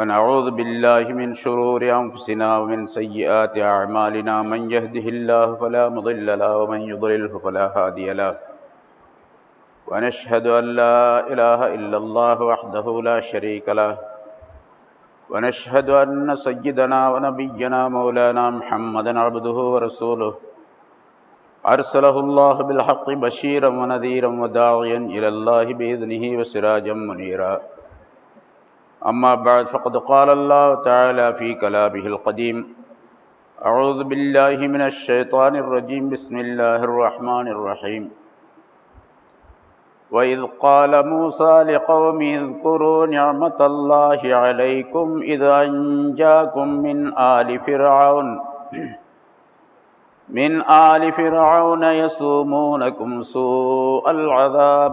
ونعوذ بالله من شرور أنفسنا ومن سيئات أعمالنا من يهده الله فلا مضل له ومن يضلله فلا هادي له. ونشهد أن لا إله إلا الله وحده لا شريك له. ونشهد أن سيدنا ونبينا مولانا محمدا عبده ورسوله. أرسله الله بالحق بشيرا ونذيرا وداعيا إلى الله بإذنه وسراجا منيرا. أما بعد فقد قال الله تعالى في كلامه القديم أعوذ بالله من الشيطان الرجيم بسم الله الرحمن الرحيم. وإذ قال موسى لقومه اذكروا نعمة الله عليكم إذ أنجاكم من آل فرعون. من آل فرعون يسومونكم سوء العذاب.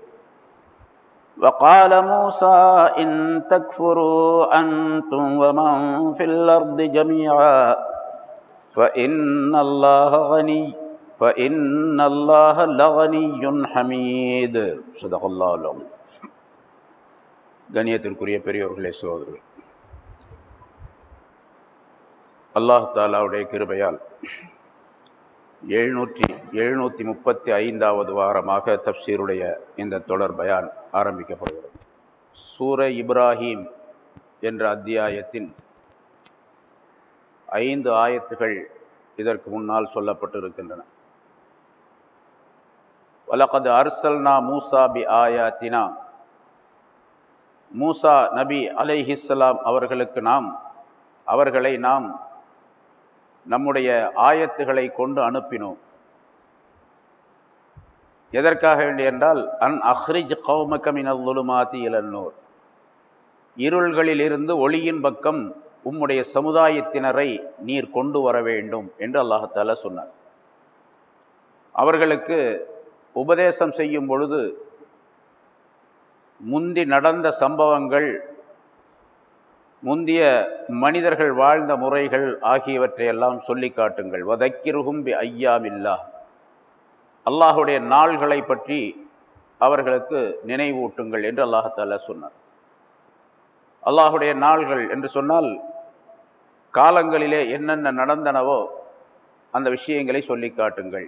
وقال موسى إن تكفروا أنتم ومن في الأرض جميعا فإن الله غني فإن الله لغني حميد صدق الله العظيم கண்ணியத்திற்குரிய பெரியோர்களே சோதரர்கள் அல்லாஹ் தாலாவுடைய கிருபையால் எழுநூற்றி எழுநூற்றி முப்பத்தி ஐந்தாவது வாரமாக தப்சீருடைய இந்த தொடர் பயான் ஆரம்பிக்கப்படுகிறது. சூர இப்ராஹீம் என்ற அத்தியாயத்தின் ஐந்து ஆயத்துகள் இதற்கு முன்னால் சொல்லப்பட்டிருக்கின்றன. வலகது அர்சல்னா மூசா பி ஆயாத்தினா. மூசா நபி அலைஹிஸ்லாம் அவர்களுக்கு நாம் அவர்களை நாம் நம்முடைய ஆயத்துகளை கொண்டு அனுப்பினோம். எதற்காக வேண்டி என்றால் அன் அஹ்ரிஜ் கௌமக்கமினல் துலுமாத்தி இளநூர் இருள்களிலிருந்து ஒளியின் பக்கம் உம்முடைய சமுதாயத்தினரை நீர் கொண்டு வர வேண்டும் என்று அல்லாஹால சொன்னார். அவர்களுக்கு உபதேசம் செய்யும் பொழுது முந்தி நடந்த சம்பவங்கள் முந்திய மனிதர்கள் வாழ்ந்த முறைகள் ஆகியவற்றையெல்லாம் சொல்லி காட்டுங்கள். வதக்கிருகும் பி ஐயாமில்லா. அல்லாஹுடைய நாள்களை பற்றி அவர்களுக்கு நினைவூட்டுங்கள் என்று அல்லாஹால சொன்னார். அல்லாஹுடைய நாள்கள் என்று சொன்னால் காலங்களிலே என்னென்ன நடந்தனவோ அந்த விஷயங்களை சொல்லி காட்டுங்கள்.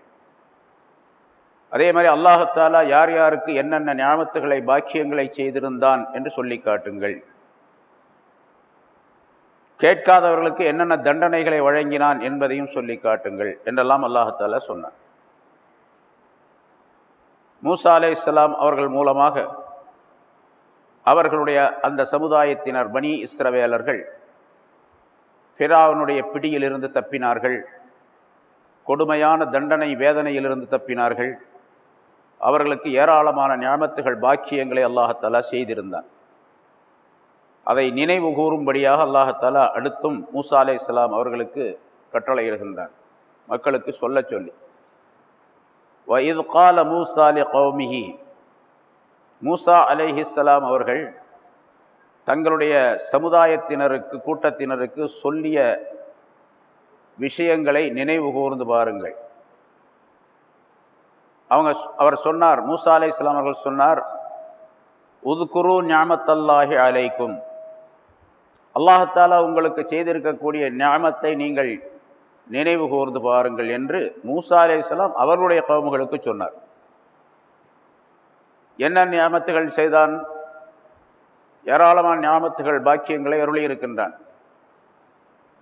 அதே மாதிரி அல்லாஹத்தாலா யார் யாருக்கு என்னென்ன ஞாபகத்துகளை பாக்கியங்களை செய்திருந்தான் என்று சொல்லி காட்டுங்கள். கேட்காதவர்களுக்கு என்னென்ன தண்டனைகளை வழங்கினான் என்பதையும் சொல்லி காட்டுங்கள் என்றெல்லாம் அல்லாஹால சொன்னார் மூசா அலே இஸ்லாம் அவர்கள் மூலமாக அவர்களுடைய அந்த சமுதாயத்தினர் பனி இஸ்ரவேலர்கள் பிராவனுடைய பிடியிலிருந்து தப்பினார்கள் கொடுமையான தண்டனை வேதனையிலிருந்து தப்பினார்கள் அவர்களுக்கு ஏராளமான ஞாபத்துகள் பாக்கியங்களை அல்லாஹத்தாலா செய்திருந்தான். அதை நினைவு கூறும்படியாக அல்லாஹாலா அடுத்தும் மூசா அலே இஸ்லாம் அவர்களுக்கு கட்டளையிடுகின்றான். மக்களுக்கு சொல்ல சொல்லி. வயது கால மூசா அலி கௌமிஹி. மூசா அலேஹிஸ்லாம் அவர்கள் தங்களுடைய சமுதாயத்தினருக்கு கூட்டத்தினருக்கு சொல்லிய விஷயங்களை நினைவு கூர்ந்து பாருங்கள். அவங்க அவர் சொன்னார் மூசா அலை இஸ்லாம் அவர்கள் சொன்னார் உதுகுரு ஞாமத்தல்லாஹி அலைக்கும். அல்லாஹாலா உங்களுக்கு செய்திருக்கக்கூடிய ஞாமத்தை நீங்கள் நினைவு கூர்ந்து பாருங்கள் என்று மூசா அலை இஸ்லாம் அவர்களுடைய கவுமுகளுக்கு சொன்னார். என்ன ஞாபத்துகள் செய்தான்? ஏராளமான ஞாபத்துகள் பாக்கியங்களை அருளியிருக்கின்றான்.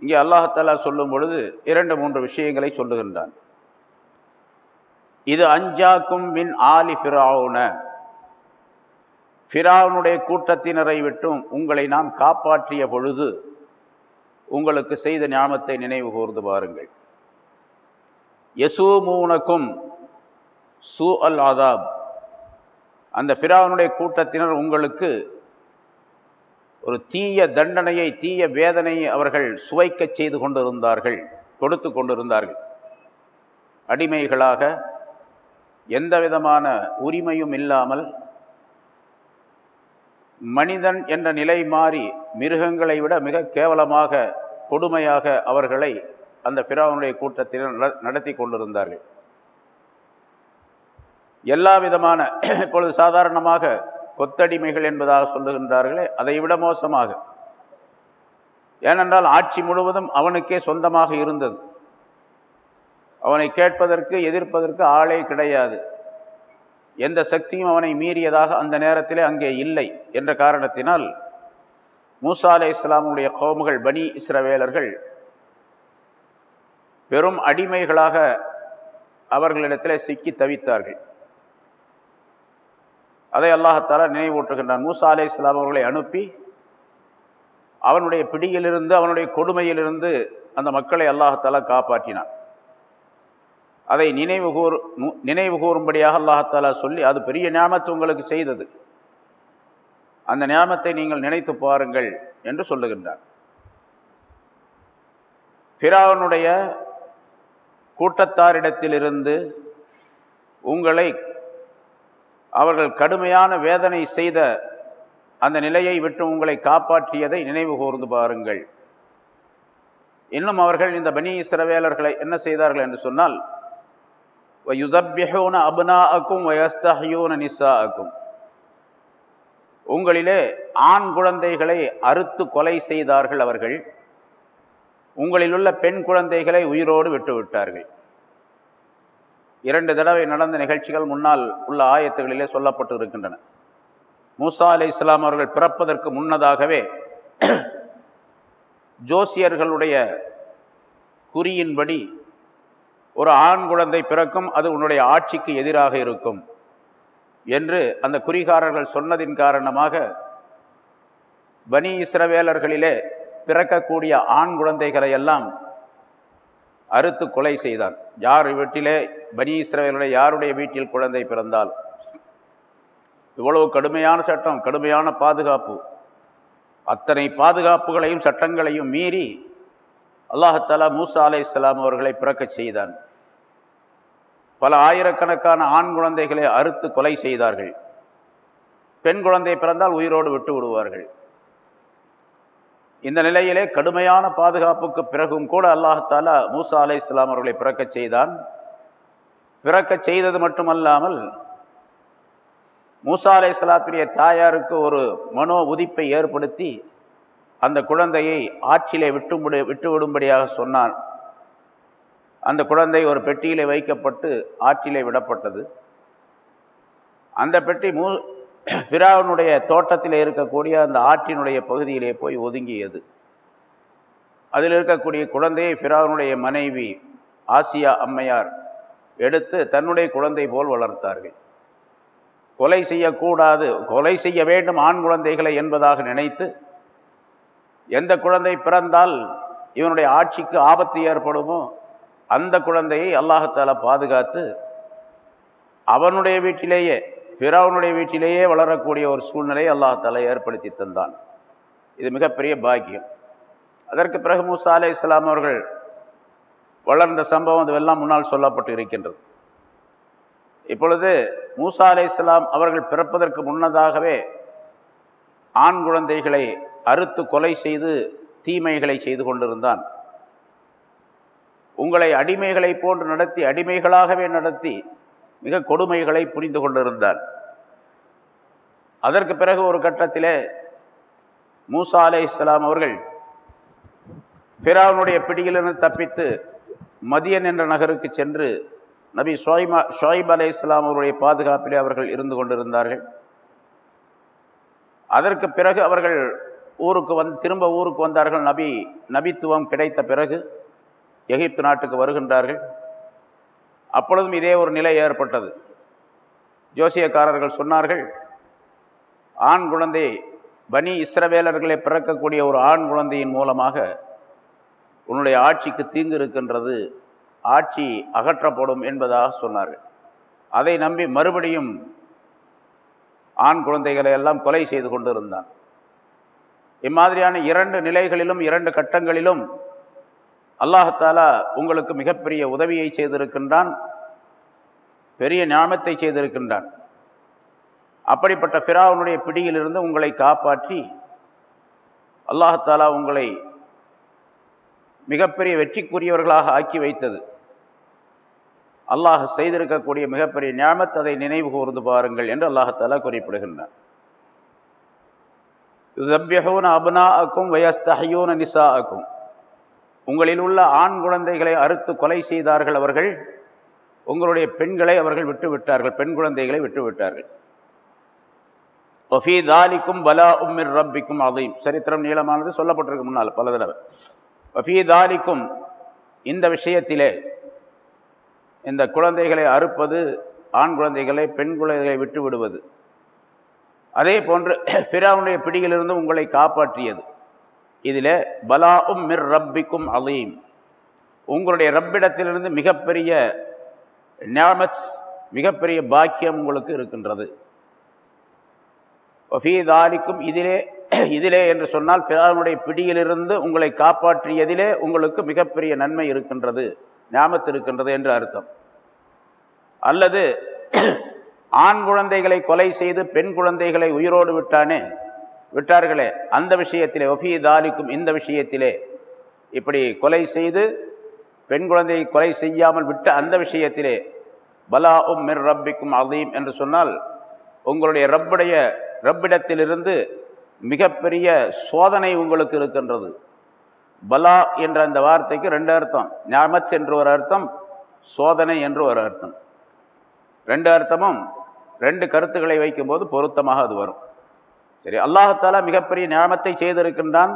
இங்கே அல்லாஹாலா சொல்லும் பொழுது இரண்டு மூன்று விஷயங்களை சொல்லுகின்றான். இது அஞ்சாக்கும் மின் ஆலி ஃபிராவுன ஃபிராவுனுடைய கூட்டத்தினரை விட்டும் உங்களை நாம் காப்பாற்றிய பொழுது உங்களுக்கு செய்த ஞாபத்தை நினைவு கூர்ந்து பாருங்கள். யசூமூனக்கும் சூ அல் ஆதாப் அந்த பிராவனுடைய கூட்டத்தினர் உங்களுக்கு ஒரு தீய தண்டனையை தீய வேதனையை அவர்கள் சுவைக்கச் செய்து கொண்டிருந்தார்கள் கொடுத்து கொண்டிருந்தார்கள். அடிமைகளாக எந்த விதமான உரிமையும் இல்லாமல் மனிதன் என்ற நிலை மாறி மிருகங்களை விட மிக கேவலமாக கொடுமையாக அவர்களை அந்த பிராவனுடைய கூட்டத்தில் நடத்தி கொண்டிருந்தார்கள். எல்லா விதமான இப்பொழுது சாதாரணமாக கொத்தடிமைகள் என்பதாக சொல்லுகின்றார்களே அதை விட மோசமாக. ஏனென்றால் ஆட்சி முழுவதும் அவனுக்கே சொந்தமாக இருந்தது. அவனை கேட்பதற்கு எதிர்ப்பதற்கு ஆளே கிடையாது. எந்த சக்தியும் அவனை மீறியதாக அந்த நேரத்திலே அங்கே இல்லை என்ற காரணத்தினால் மூசா அலே இஸ்லாமுடைய கோமுகள் பனி இஸ்ரவேலர்கள் பெரும் அடிமைகளாக அவர்களிடத்தில் சிக்கி தவித்தார்கள். அதை அல்லாஹத்தாலா நினைவூட்டுகின்றான். மூசா அலே இஸ்லாம் அவர்களை அனுப்பி அவனுடைய பிடியிலிருந்து அவனுடைய கொடுமையிலிருந்து அந்த மக்களை அல்லாஹத்தாலா காப்பாற்றினான். அதை நினைவு கூறு நினைவு கூறும்படியாக அல்லாஹாலா சொல்லி அது பெரிய ஞாபகத்தை உங்களுக்கு செய்தது. அந்த ஞாபகத்தை நீங்கள் நினைத்து பாருங்கள் என்று சொல்லுகின்றார். பிராவனுடைய கூட்டத்தாரிடத்திலிருந்து உங்களை அவர்கள் கடுமையான வேதனை செய்த அந்த நிலையை விட்டு உங்களை காப்பாற்றியதை நினைவு கூர்ந்து பாருங்கள். இன்னும் அவர்கள் இந்த பனி இஸ்ரவேலர்களை என்ன செய்தார்கள் என்று சொன்னால் யுதப்யஹூன அபுனாக்கும் வயஸ்தஹயூன நிசாக்கும் உங்களிலே ஆண் குழந்தைகளை அறுத்து கொலை செய்தார்கள் அவர்கள். உங்களிலுள்ள பெண் குழந்தைகளை உயிரோடு விட்டுவிட்டார்கள். இரண்டு தடவை நடந்த நிகழ்ச்சிகள் முன்னால் உள்ள ஆயத்துகளிலே சொல்லப்பட்டு இருக்கின்றன மூசா அலி இஸ்லாம் அவர்கள் பிறப்பதற்கு முன்னதாகவே ஜோசியர்களுடைய குறியின்படி ஒரு ஆண் குழந்தை பிறக்கும் அது உன்னுடைய ஆட்சிக்கு எதிராக இருக்கும் என்று அந்த குறிகாரர்கள் சொன்னதின் காரணமாக பனி இஸ்ரவேலர்களிலே பிறக்கக்கூடிய ஆண் குழந்தைகளை எல்லாம் அறுத்து கொலை செய்தான். யார் வீட்டிலே பனி இஸ்ரவேலுடைய யாருடைய வீட்டில் குழந்தை பிறந்தால்? இவ்வளவு கடுமையான சட்டம் கடுமையான பாதுகாப்பு. அத்தனை பாதுகாப்புகளையும் சட்டங்களையும் மீறி அல்லாஹாலா மூசா அலை இஸ்லாம் அவர்களை பிறக்க செய்தான். பல ஆயிரக்கணக்கான ஆண் குழந்தைகளை அறுத்து கொலை செய்தார்கள். பெண் குழந்தை பிறந்தால் உயிரோடு விட்டு விடுவார்கள். இந்த நிலையிலே கடுமையான பாதுகாப்புக்கு பிறகும் கூட அல்லாஹாலா மூசா அலை இஸ்லாம் அவர்களை பிறக்க செய்தான். பிறக்க செய்தது மட்டுமல்லாமல் மூசா அலை இஸ்லாத்துடைய தாயாருக்கு ஒரு மனோ உதிப்பை ஏற்படுத்தி அந்த குழந்தையை ஆற்றிலே விட்டு விட்டு விடும்படியாக சொன்னான். அந்த குழந்தை ஒரு பெட்டியிலே வைக்கப்பட்டு ஆற்றிலே விடப்பட்டது. அந்த பெட்டி மூ பிராவனுடைய தோட்டத்தில் இருக்கக்கூடிய அந்த ஆற்றினுடைய பகுதியிலே போய் ஒதுங்கியது. அதில் இருக்கக்கூடிய குழந்தையை பிராவனுடைய மனைவி ஆசியா அம்மையார் எடுத்து தன்னுடைய குழந்தை போல் வளர்த்தார்கள். கொலை செய்யக்கூடாது கொலை செய்ய வேண்டும் ஆண் குழந்தைகளை என்பதாக நினைத்து எந்த குழந்தை பிறந்தால் இவனுடைய ஆட்சிக்கு ஆபத்து ஏற்படுமோ அந்த குழந்தையை அல்லாஹத்தால பாதுகாத்து அவனுடைய வீட்டிலேயே பிறவனுடைய வீட்டிலேயே வளரக்கூடிய ஒரு சூழ்நிலையை அல்லாஹால ஏற்படுத்தி தந்தான். இது மிகப்பெரிய பாக்கியம். அதற்கு பிறகு மூசா அலே இஸ்லாம் அவர்கள் வளர்ந்த சம்பவம் அதுவெல்லாம் முன்னால் சொல்லப்பட்டு இருக்கின்றது. இப்பொழுது மூசா அலே இஸ்லாம் அவர்கள் பிறப்பதற்கு முன்னதாகவே ஆண் குழந்தைகளை அறுத்து கொலை செய்து தீமைகளை செய்து கொண்டிருந்தான். உங்களை அடிமைகளை போன்று நடத்தி அடிமைகளாகவே நடத்தி மிக கொடுமைகளை புரிந்து கொண்டிருந்தார் அதற்கு பிறகு ஒரு கட்டத்திலே மூசா அலே இஸ்லாம் அவர்கள் பிராவனுடைய பிடியிலிருந்து தப்பித்து மதியன் என்ற நகருக்கு சென்று நபி ஷோய்மா ஷோய்ப் அலே இஸ்லாம் அவருடைய பாதுகாப்பிலே அவர்கள் இருந்து கொண்டிருந்தார்கள். அதற்கு பிறகு அவர்கள் ஊருக்கு வந்து திரும்ப ஊருக்கு வந்தார்கள். நபி நபித்துவம் கிடைத்த பிறகு எகிப்து நாட்டுக்கு வருகின்றார்கள். அப்பொழுதும் இதே ஒரு நிலை ஏற்பட்டது. ஜோசியக்காரர்கள் சொன்னார்கள் ஆண் குழந்தை பனி இஸ்ரவேலர்களை பிறக்கக்கூடிய ஒரு ஆண் குழந்தையின் மூலமாக உன்னுடைய ஆட்சிக்கு தீங்கு இருக்கின்றது. ஆட்சி அகற்றப்படும் என்பதாக சொன்னார்கள். அதை நம்பி மறுபடியும் ஆண் குழந்தைகளை எல்லாம் கொலை செய்து கொண்டிருந்தான். இம்மாதிரியான இரண்டு நிலைகளிலும் இரண்டு கட்டங்களிலும் அல்லாஹாலா உங்களுக்கு மிகப்பெரிய உதவியை செய்திருக்கின்றான் பெரிய ஞாபத்தை செய்திருக்கின்றான். அப்படிப்பட்ட ஃபிராவனுடைய பிடியிலிருந்து உங்களை காப்பாற்றி அல்லாஹாலா உங்களை மிகப்பெரிய வெற்றிக்குரியவர்களாக ஆக்கி வைத்தது. அல்லாஹ் செய்திருக்கக்கூடிய மிகப்பெரிய ஞாபத்தை அதை நினைவு கூர்ந்து பாருங்கள் என்று அல்லாஹாலா குறிப்பிடுகின்றான். யுதப்யஹூன வயஸ்தஹயூன் நிசா அக்கும் உங்களில் உள்ள ஆண் குழந்தைகளை அறுத்து கொலை செய்தார்கள் அவர்கள் உங்களுடைய பெண்களை அவர்கள் விட்டு விட்டார்கள் பெண் குழந்தைகளை விட்டு விட்டார்கள் ஒஃபி தாலிக்கும் பலா உம்மிர் ரப்பிக்கும் அதையும் சரித்திரம் நீளமானது சொல்லப்பட்டிருக்கு முன்னால் பல தடவை. ஒஃபி தாலிக்கும் இந்த விஷயத்திலே இந்த குழந்தைகளை அறுப்பது ஆண் குழந்தைகளை பெண் குழந்தைகளை விட்டு விடுவது அதே போன்று பிறாவுடைய பிடியிலிருந்து உங்களை காப்பாற்றியது. இதில் பலாவும் மிர் ரப்பிக்கும் அலீம். உங்களுடைய ரப்பிடத்திலிருந்து மிகப்பெரிய நியாமத் மிகப்பெரிய பாக்கியம் உங்களுக்கு இருக்கின்றது. ஃபீதாலிக்கும் இதிலே இதிலே என்று சொன்னால் பிறாவுடைய பிடியிலிருந்து உங்களை காப்பாற்றியதிலே உங்களுக்கு மிகப்பெரிய நன்மை இருக்கின்றது ஞாபத்து இருக்கின்றது என்று அர்த்தம். அல்லது ஆண் குழந்தைகளை கொலை செய்து பெண் குழந்தைகளை உயிரோடு விட்டானே? விட்டார்களே. அந்த விஷயத்திலே ஒஃபி தாலிக்கும் இந்த விஷயத்திலே இப்படி கொலை செய்து பெண் குழந்தையை கொலை செய்யாமல் விட்ட அந்த விஷயத்திலே பலா உம் மிர் ரப்பிக்கும் அதீம் என்று சொன்னால் உங்களுடைய ரப்புடைய ரப்பிடத்திலிருந்து மிகப்பெரிய சோதனை உங்களுக்கு இருக்கின்றது. பலா என்ற அந்த வார்த்தைக்கு ரெண்டு அர்த்தம். ஞாமத் என்று ஒரு அர்த்தம் சோதனை என்று ஒரு அர்த்தம். ரெண்டு அர்த்தமும் ரெண்டு கருத்துக்களை வைக்கும்போது பொருத்தமாக அது வரும். சரி அல்லாஹாலா மிகப்பெரிய ஞாபத்தை செய்திருக்கின்றான்.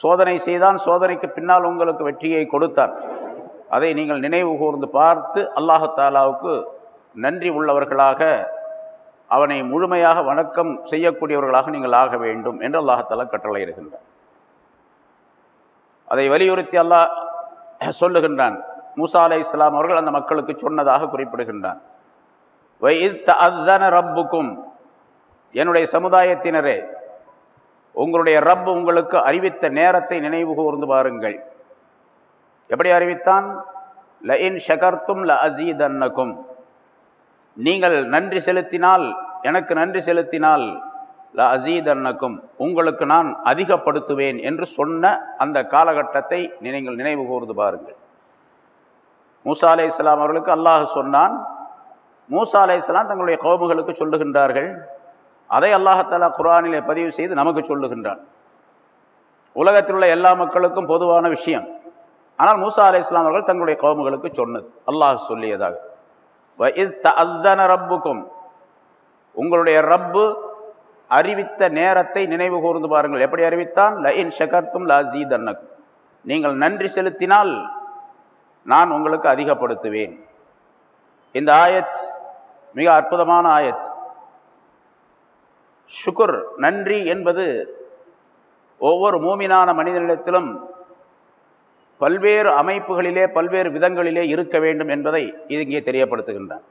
சோதனை செய்தான். சோதனைக்கு பின்னால் உங்களுக்கு வெற்றியை கொடுத்தான். அதை நீங்கள் நினைவு கூர்ந்து பார்த்து அல்லாஹாலாவுக்கு நன்றி உள்ளவர்களாக அவனை முழுமையாக வணக்கம் செய்யக்கூடியவர்களாக நீங்கள் ஆக வேண்டும் என்று அல்லாஹாலா கட்டளையிடுகின்றான் அதை வலியுறுத்தி அல்லாஹ் சொல்லுகின்றான். மூசா அலை இஸ்லாம் அவர்கள் அந்த மக்களுக்கு சொன்னதாக குறிப்பிடுகின்றான். ரப்புக்கும் என்னுடைய சமுதாயத்தினரே உங்களுடைய ரப் உங்களுக்கு அறிவித்த நேரத்தை நினைவு கூர்ந்து பாருங்கள். எப்படி அறிவித்தான்? ல இன் ஷகர்த்தும் ல அசீதன்னக்கும் நீங்கள் நன்றி செலுத்தினால் எனக்கு நன்றி செலுத்தினால் ல அசீதன்னக்கும் உங்களுக்கு நான் அதிகப்படுத்துவேன் என்று சொன்ன அந்த காலகட்டத்தை நீங்கள் நினைவு கூர்ந்து பாருங்கள். மூசா அலை இஸ்லாம் அவர்களுக்கு அல்லாஹ் சொன்னான் மூசா அலை தங்களுடைய கோபுகளுக்கு சொல்லுகின்றார்கள். அதை அல்லாஹாலா குரானிலே பதிவு செய்து நமக்கு சொல்லுகின்றான். உலகத்தில் உள்ள எல்லா மக்களுக்கும் பொதுவான விஷயம். ஆனால் மூசா அலை இஸ்லாம் அவர்கள் தங்களுடைய கோமுகளுக்கு சொன்னது. அல்லாஹ் சொல்லியதாக. ரப்புக்கும். உங்களுடைய ரப்பு அறிவித்த நேரத்தை நினைவு கூர்ந்து பாருங்கள். எப்படி அறிவித்தான்? லைன் ஷகர்த்தும் லசீத் அன்னக்கும் நீங்கள் நன்றி செலுத்தினால் நான் உங்களுக்கு அதிகப்படுத்துவேன். இந்த ஆயத் மிக அற்புதமான ஆயத். சுக்குர் நன்றி என்பது ஒவ்வொரு மூமினான மனிதனிடத்திலும் பல்வேறு அமைப்புகளிலே பல்வேறு விதங்களிலே இருக்க வேண்டும் என்பதை இது இங்கே தெரியப்படுத்துகின்றான்.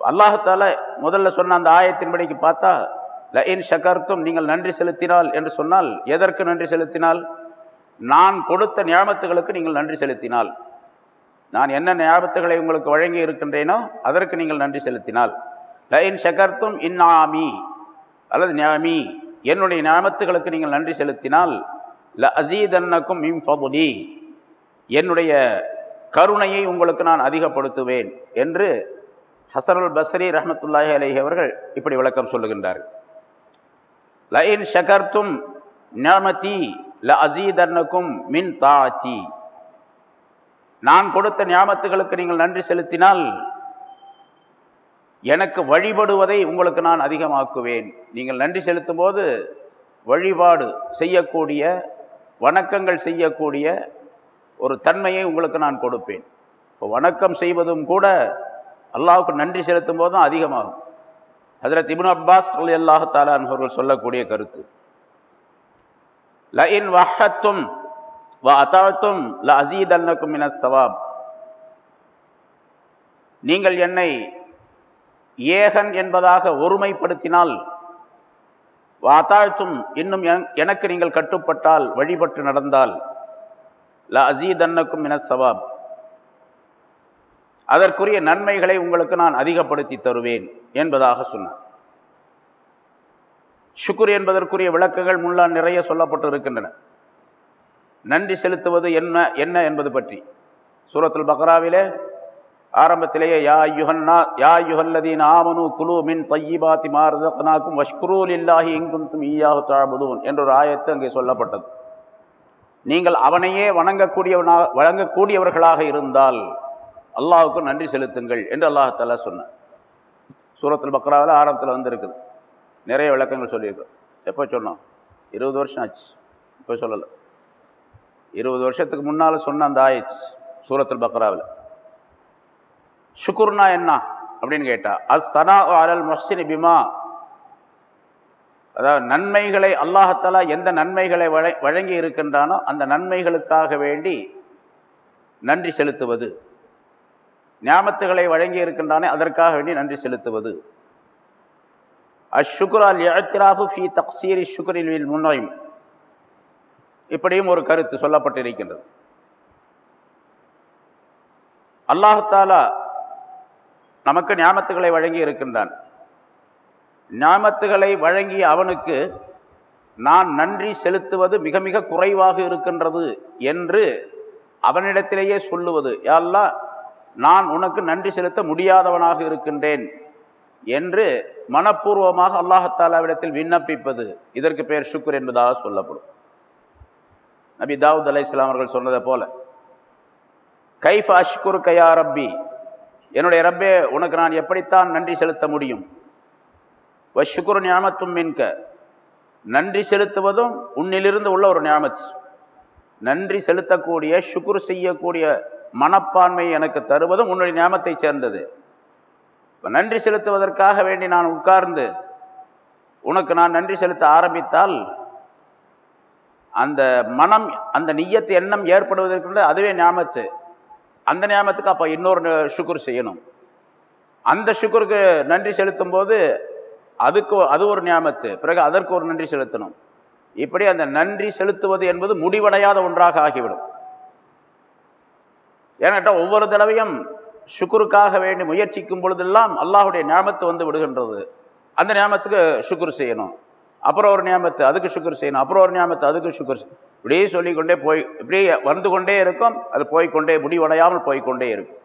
அல்லாஹால முதல்ல சொன்ன அந்த ஆயத்தின்படிக்கு பார்த்தா லயின் ஷகர்த்தும் நீங்கள் நன்றி செலுத்தினால் என்று சொன்னால் எதற்கு நன்றி செலுத்தினால்? நான் கொடுத்த நியமத்துகளுக்கு நீங்கள் நன்றி செலுத்தினால். நான் என்ன ஞாபகத்துகளை உங்களுக்கு வழங்கி இருக்கின்றேனோ அதற்கு நீங்கள் நன்றி செலுத்தினால். லயின் ஷகர்த்தும் இன்னாமி அல்லது ஞாமி என்னுடைய ஞாபகத்துகளுக்கு நீங்கள் நன்றி செலுத்தினால் ல அசீதன்னக்கும் இம் ஃபபுலி என்னுடைய கருணையை உங்களுக்கு நான் அதிகப்படுத்துவேன் என்று ஹசருல் பஸ்ரி ரஹமத்துல்லாஹி அலஹி அவர்கள் இப்படி விளக்கம் சொல்லுகின்றார்கள். லயின் ஷகர்த்தும் ஞாமதி ல அசீதன்னக்கும் மின் தாச்சி நான் கொடுத்த ஞாபகத்துகளுக்கு நீங்கள் நன்றி செலுத்தினால் எனக்கு வழிபடுவதை உங்களுக்கு நான் அதிகமாக்குவேன். நீங்கள் நன்றி செலுத்தும் போது வழிபாடு செய்யக்கூடிய வணக்கங்கள் செய்யக்கூடிய ஒரு தன்மையை உங்களுக்கு நான் கொடுப்பேன். இப்போ வணக்கம் செய்வதும் கூட அல்லாவுக்கு நன்றி செலுத்தும் போது தான் அதிகமாகும். அதில் இபுன் அப்பாஸ் அலி அல்லாஹு அவர்கள் சொல்லக்கூடிய கருத்து. லஇன் வஹத்தும் வ அத்தாழ்த்தும் ல அசீத் அன்னக்கும் மின சவாப் நீங்கள் என்னை ஏகன் என்பதாக ஒருமைப்படுத்தினால் வாத்தாழ்த்தும் இன்னும் எனக்கு நீங்கள் கட்டுப்பட்டால் வழிபட்டு நடந்தால் ல அசீதன்னக்கும் மின சவாப். அதற்குரிய நன்மைகளை உங்களுக்கு நான் அதிகப்படுத்தி தருவேன் என்பதாக சொன்னார். சுக்குர் என்பதற்குரிய விளக்கங்கள் முன்னால் நிறைய சொல்லப்பட்டு இருக்கின்றன நன்றி செலுத்துவது என்ன என்ன என்பது பற்றி. சூரத்துல் பக்ராவிலே ஆரம்பத்திலேயே யா யுஹன்னா யா யுஹல்லதீன் ஆமனு குலு மின் தையிபாத்தி மாரசக்னாக்கும் வஷ்குரூல் இல்லாஹி இங்குந்தும் ஈயாஹு தாபுதூன் என்ற ஒரு ஆயத்து அங்கே சொல்லப்பட்டது. நீங்கள் அவனையே வணங்கக்கூடியவனாக வழங்கக்கூடியவர்களாக இருந்தால் அல்லாஹுக்கு நன்றி செலுத்துங்கள் என்று அல்லாஹாலா சொன்னேன். சூரத்தில் பக்ராவில் ஆரம்பத்தில் வந்திருக்குது. நிறைய விளக்கங்கள் சொல்லியிருக்கோம் எப்போ சொன்னோம்? இருபது வருஷம் ஆச்சு. இப்போ சொல்லலை. இருபது வருஷத்துக்கு முன்னால் சொன்ன அந்த ஆயிடுச்சு சூரத்தில் பக்ராவில். சுக்குர்னா என்ன அப்படின்னு கேட்டா அஸ் தனா அலல் மொஹ்சினி பிமா. அதாவது நன்மைகளை அல்லாஹத்தாலா எந்த நன்மைகளை வழ- வழங்கி இருக்கின்றானோ அந்த நன்மைகளுக்காக வேண்டி நன்றி செலுத்துவது. ஞாபத்துகளை வழங்கி இருக்கின்றானே அதற்காக வேண்டி நன்றி செலுத்துவது. அஷுக்குர் அல் ஃபி தக்சீரி ஷுக்ரில் முன்னையும். இப்படியும் ஒரு கருத்து சொல்லப்பட்டிருக்கின்றது. அல்லாஹாலா நமக்கு ஞாபத்துகளை வழங்கி இருக்கின்றான். ஞாபத்துகளை வழங்கிய அவனுக்கு நான் நன்றி செலுத்துவது மிக மிக குறைவாக இருக்கின்றது என்று அவனிடத்திலேயே சொல்லுவது யாரெல்லாம் நான் உனக்கு நன்றி செலுத்த முடியாதவனாக இருக்கின்றேன் என்று மனப்பூர்வமாக அல்லாஹத்தாலாவிடத்தில் விண்ணப்பிப்பது. இதற்கு பெயர் சுக்குர் என்பதாக சொல்லப்படும். நபி தாவூத் அலை இஸ்லாம் அவர்கள் சொன்னதை போல கைஃப் அஷ்குர் கயா ரப்பி என்னுடைய ரப்பே உனக்கு நான் எப்படித்தான் நன்றி செலுத்த முடியும்? வஷுக்குர் ஞாமத்தும் மின்க நன்றி செலுத்துவதும் உன்னிலிருந்து உள்ள ஒரு ஞாபத் நன்றி செலுத்தக்கூடிய சுக்குர் செய்யக்கூடிய மனப்பான்மை எனக்கு தருவதும் உன்னுடைய ஞாபத்தை சேர்ந்தது. நன்றி செலுத்துவதற்காக வேண்டி நான் உட்கார்ந்து உனக்கு நான் நன்றி செலுத்த ஆரம்பித்தால் அந்த மனம் அந்த நியத்து எண்ணம் ஏற்படுவதற்கு அதுவே ஞாபத்து அந்த ஞாபகத்துக்கு அப்போ இன்னொரு சுக்குர் செய்யணும். அந்த சுக்குருக்கு நன்றி செலுத்தும் போது அதுக்கு அது ஒரு ஞாபத்து பிறகு அதற்கு ஒரு நன்றி செலுத்தணும். இப்படி அந்த நன்றி செலுத்துவது என்பது முடிவடையாத ஒன்றாக ஆகிவிடும். ஏன்னாட்டா ஒவ்வொரு தடவையும் சுக்குருக்காக வேண்டி முயற்சிக்கும் பொழுதெல்லாம் அல்லாஹுடைய ஞாபத்து வந்து விடுகின்றது. அந்த ஞாபகத்துக்கு சுக்குர் செய்யணும். அப்புறம் ஒரு ஞாபத்து அதுக்கு சுக்கர் செய்யணும். அப்புறம் ஒரு ஞாபத்து அதுக்கு சுக்கர் செய்யணும். இப்படியே சொல்லிக்கொண்டே போய் இப்படியே வந்து கொண்டே இருக்கும் அது போய்க்கொண்டே முடிவடையாமல் போய்க்கொண்டே இருக்கும்.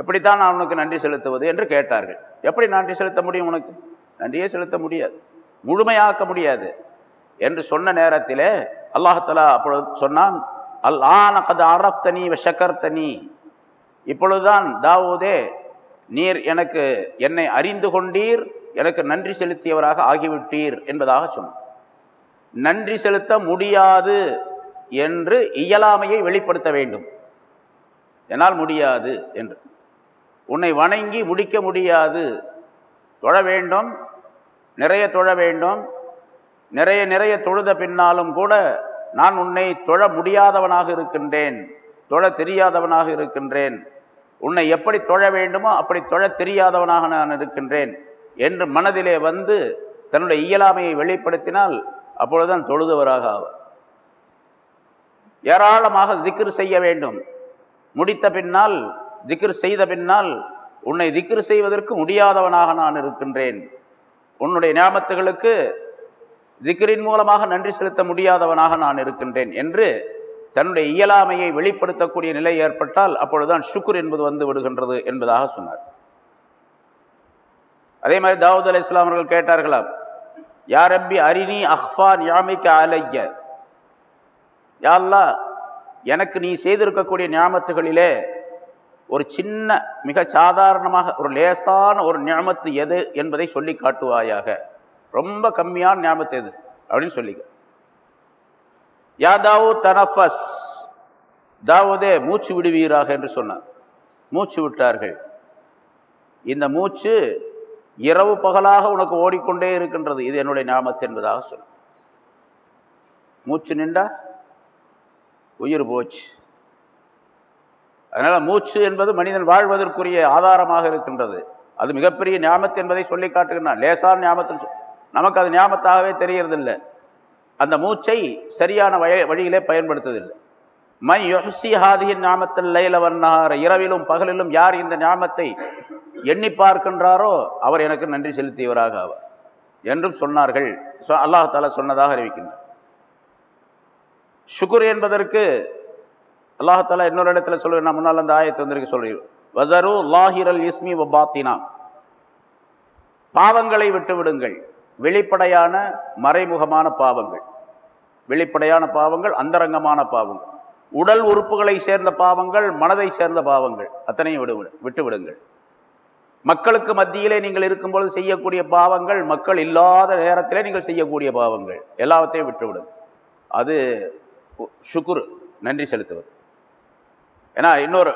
எப்படித்தான் நான் உனக்கு நன்றி செலுத்துவது என்று கேட்டார்கள். எப்படி நன்றி செலுத்த முடியும் உனக்கு? நன்றியே செலுத்த முடியாது. முழுமையாக்க முடியாது. என்று சொன்ன நேரத்திலே அல்லாஹலா அப்பொழுது சொன்னான் அல் ஆன கது அரப்தனி ஷக்கர்த்தனி இப்பொழுதுதான் தாவூதே நீர் எனக்கு என்னை அறிந்து கொண்டீர் எனக்கு நன்றி செலுத்தியவராக ஆகிவிட்டீர் என்பதாக சொன்னார் நன்றி செலுத்த முடியாது என்று இயலாமையை வெளிப்படுத்த வேண்டும். என்னால் முடியாது என்று. உன்னை வணங்கி முடிக்க முடியாது. தொழ வேண்டும் நிறைய தொழ வேண்டும். நிறைய நிறைய தொழுத பின்னாலும் கூட நான் உன்னை தொழ முடியாதவனாக இருக்கின்றேன். தொழ தெரியாதவனாக இருக்கின்றேன். உன்னை எப்படி தொழ வேண்டுமோ அப்படி தொழ தெரியாதவனாக நான் இருக்கின்றேன். என்று மனதிலே வந்து தன்னுடைய இயலாமையை வெளிப்படுத்தினால் அப்பொழுதுதான் தொழுதவராக ஆவார். ஏராளமாக திக்ரு செய்ய வேண்டும். முடித்த பின்னால் திக்ரு செய்த பின்னால் உன்னை திக்ரு செய்வதற்கு முடியாதவனாக நான் இருக்கின்றேன். உன்னுடைய ஞாபத்துகளுக்கு திக்ரின் மூலமாக நன்றி செலுத்த முடியாதவனாக நான் இருக்கின்றேன் என்று தன்னுடைய இயலாமையை வெளிப்படுத்தக்கூடிய நிலை ஏற்பட்டால் அப்பொழுதுதான் சுக்குர் என்பது வந்து விடுகின்றது என்பதாக சொன்னார். அதே மாதிரி தாவூத் அலி இஸ்லாம் அவர்கள் கேட்டார்களாம் யாரம்பி அரினி அஹ்ஃபா ஞாமிக்க அலைய யாழ்லா எனக்கு நீ செய்திருக்கக்கூடிய ஞாபத்துகளிலே ஒரு சின்ன மிக சாதாரணமாக ஒரு லேசான ஒரு ஞாபத்து எது என்பதை சொல்லி காட்டுவாயாக. ரொம்ப கம்மியான ஞாபத்து எது அப்படின்னு சொல்லிக்க. யாதாவு தனஃபஸ். தாவூதே மூச்சு விடுவீராக என்று சொன்னார். மூச்சு விட்டார்கள். இந்த மூச்சு இரவு பகலாக உனக்கு ஓடிக்கொண்டே இருக்கின்றது. இது என்னுடைய ஞாபத்து என்பதாக சொன்ன மூச்சு நின்றா உயிர் போச்சு. அதனால் மூச்சு என்பது மனிதன் வாழ்வதற்குரிய ஆதாரமாக இருக்கின்றது. அது மிகப்பெரிய ஞாபத்து என்பதை சொல்லி காட்டுகின்றான். லேசான ஞாபகத்தில் நமக்கு அது ஞாபத்தாகவே தெரியறதில்லை. அந்த மூச்சை சரியான வய வழியிலே பயன்படுத்துவதில்லை. மை யொஹசி ஹாதியின் லைலவன் லைலவன்னார் இரவிலும் பகலிலும் யார் இந்த ஞாபத்தை எண்ணி பார்க்கின்றாரோ அவர் எனக்கு நன்றி செலுத்தியவராக ஆவார் என்றும் சொன்னார்கள். அல்லாஹால அல்லாஹ் தாலா சொன்னதாக அறிவிக்கின்றார். ஷுக்குர் என்பதற்கு அல்லாஹால இன்னொரு இடத்துல சொல்லுவேன் நான் முன்னால் அந்த ஆயத்தை வந்திருக்கு சொல்கிறேன் வசரு லாஹிரல் இஸ்மி வபாத்தினா பாவங்களை விட்டுவிடுங்கள். வெளிப்படையான மறைமுகமான பாவங்கள். வெளிப்படையான பாவங்கள் அந்தரங்கமான பாவங்கள். உடல் உறுப்புகளை சேர்ந்த பாவங்கள் மனதை சேர்ந்த பாவங்கள். அத்தனையும் விடு விட்டு விடுங்கள் மக்களுக்கு மத்தியிலே நீங்கள் இருக்கும்பொழுது செய்யக்கூடிய பாவங்கள் மக்கள் இல்லாத நேரத்திலே நீங்கள் செய்யக்கூடிய பாவங்கள் எல்லாவற்றையும் விட்டுவிடும். அது ஷுக்குர் நன்றி செலுத்துவது. ஏன்னா இன்னொரு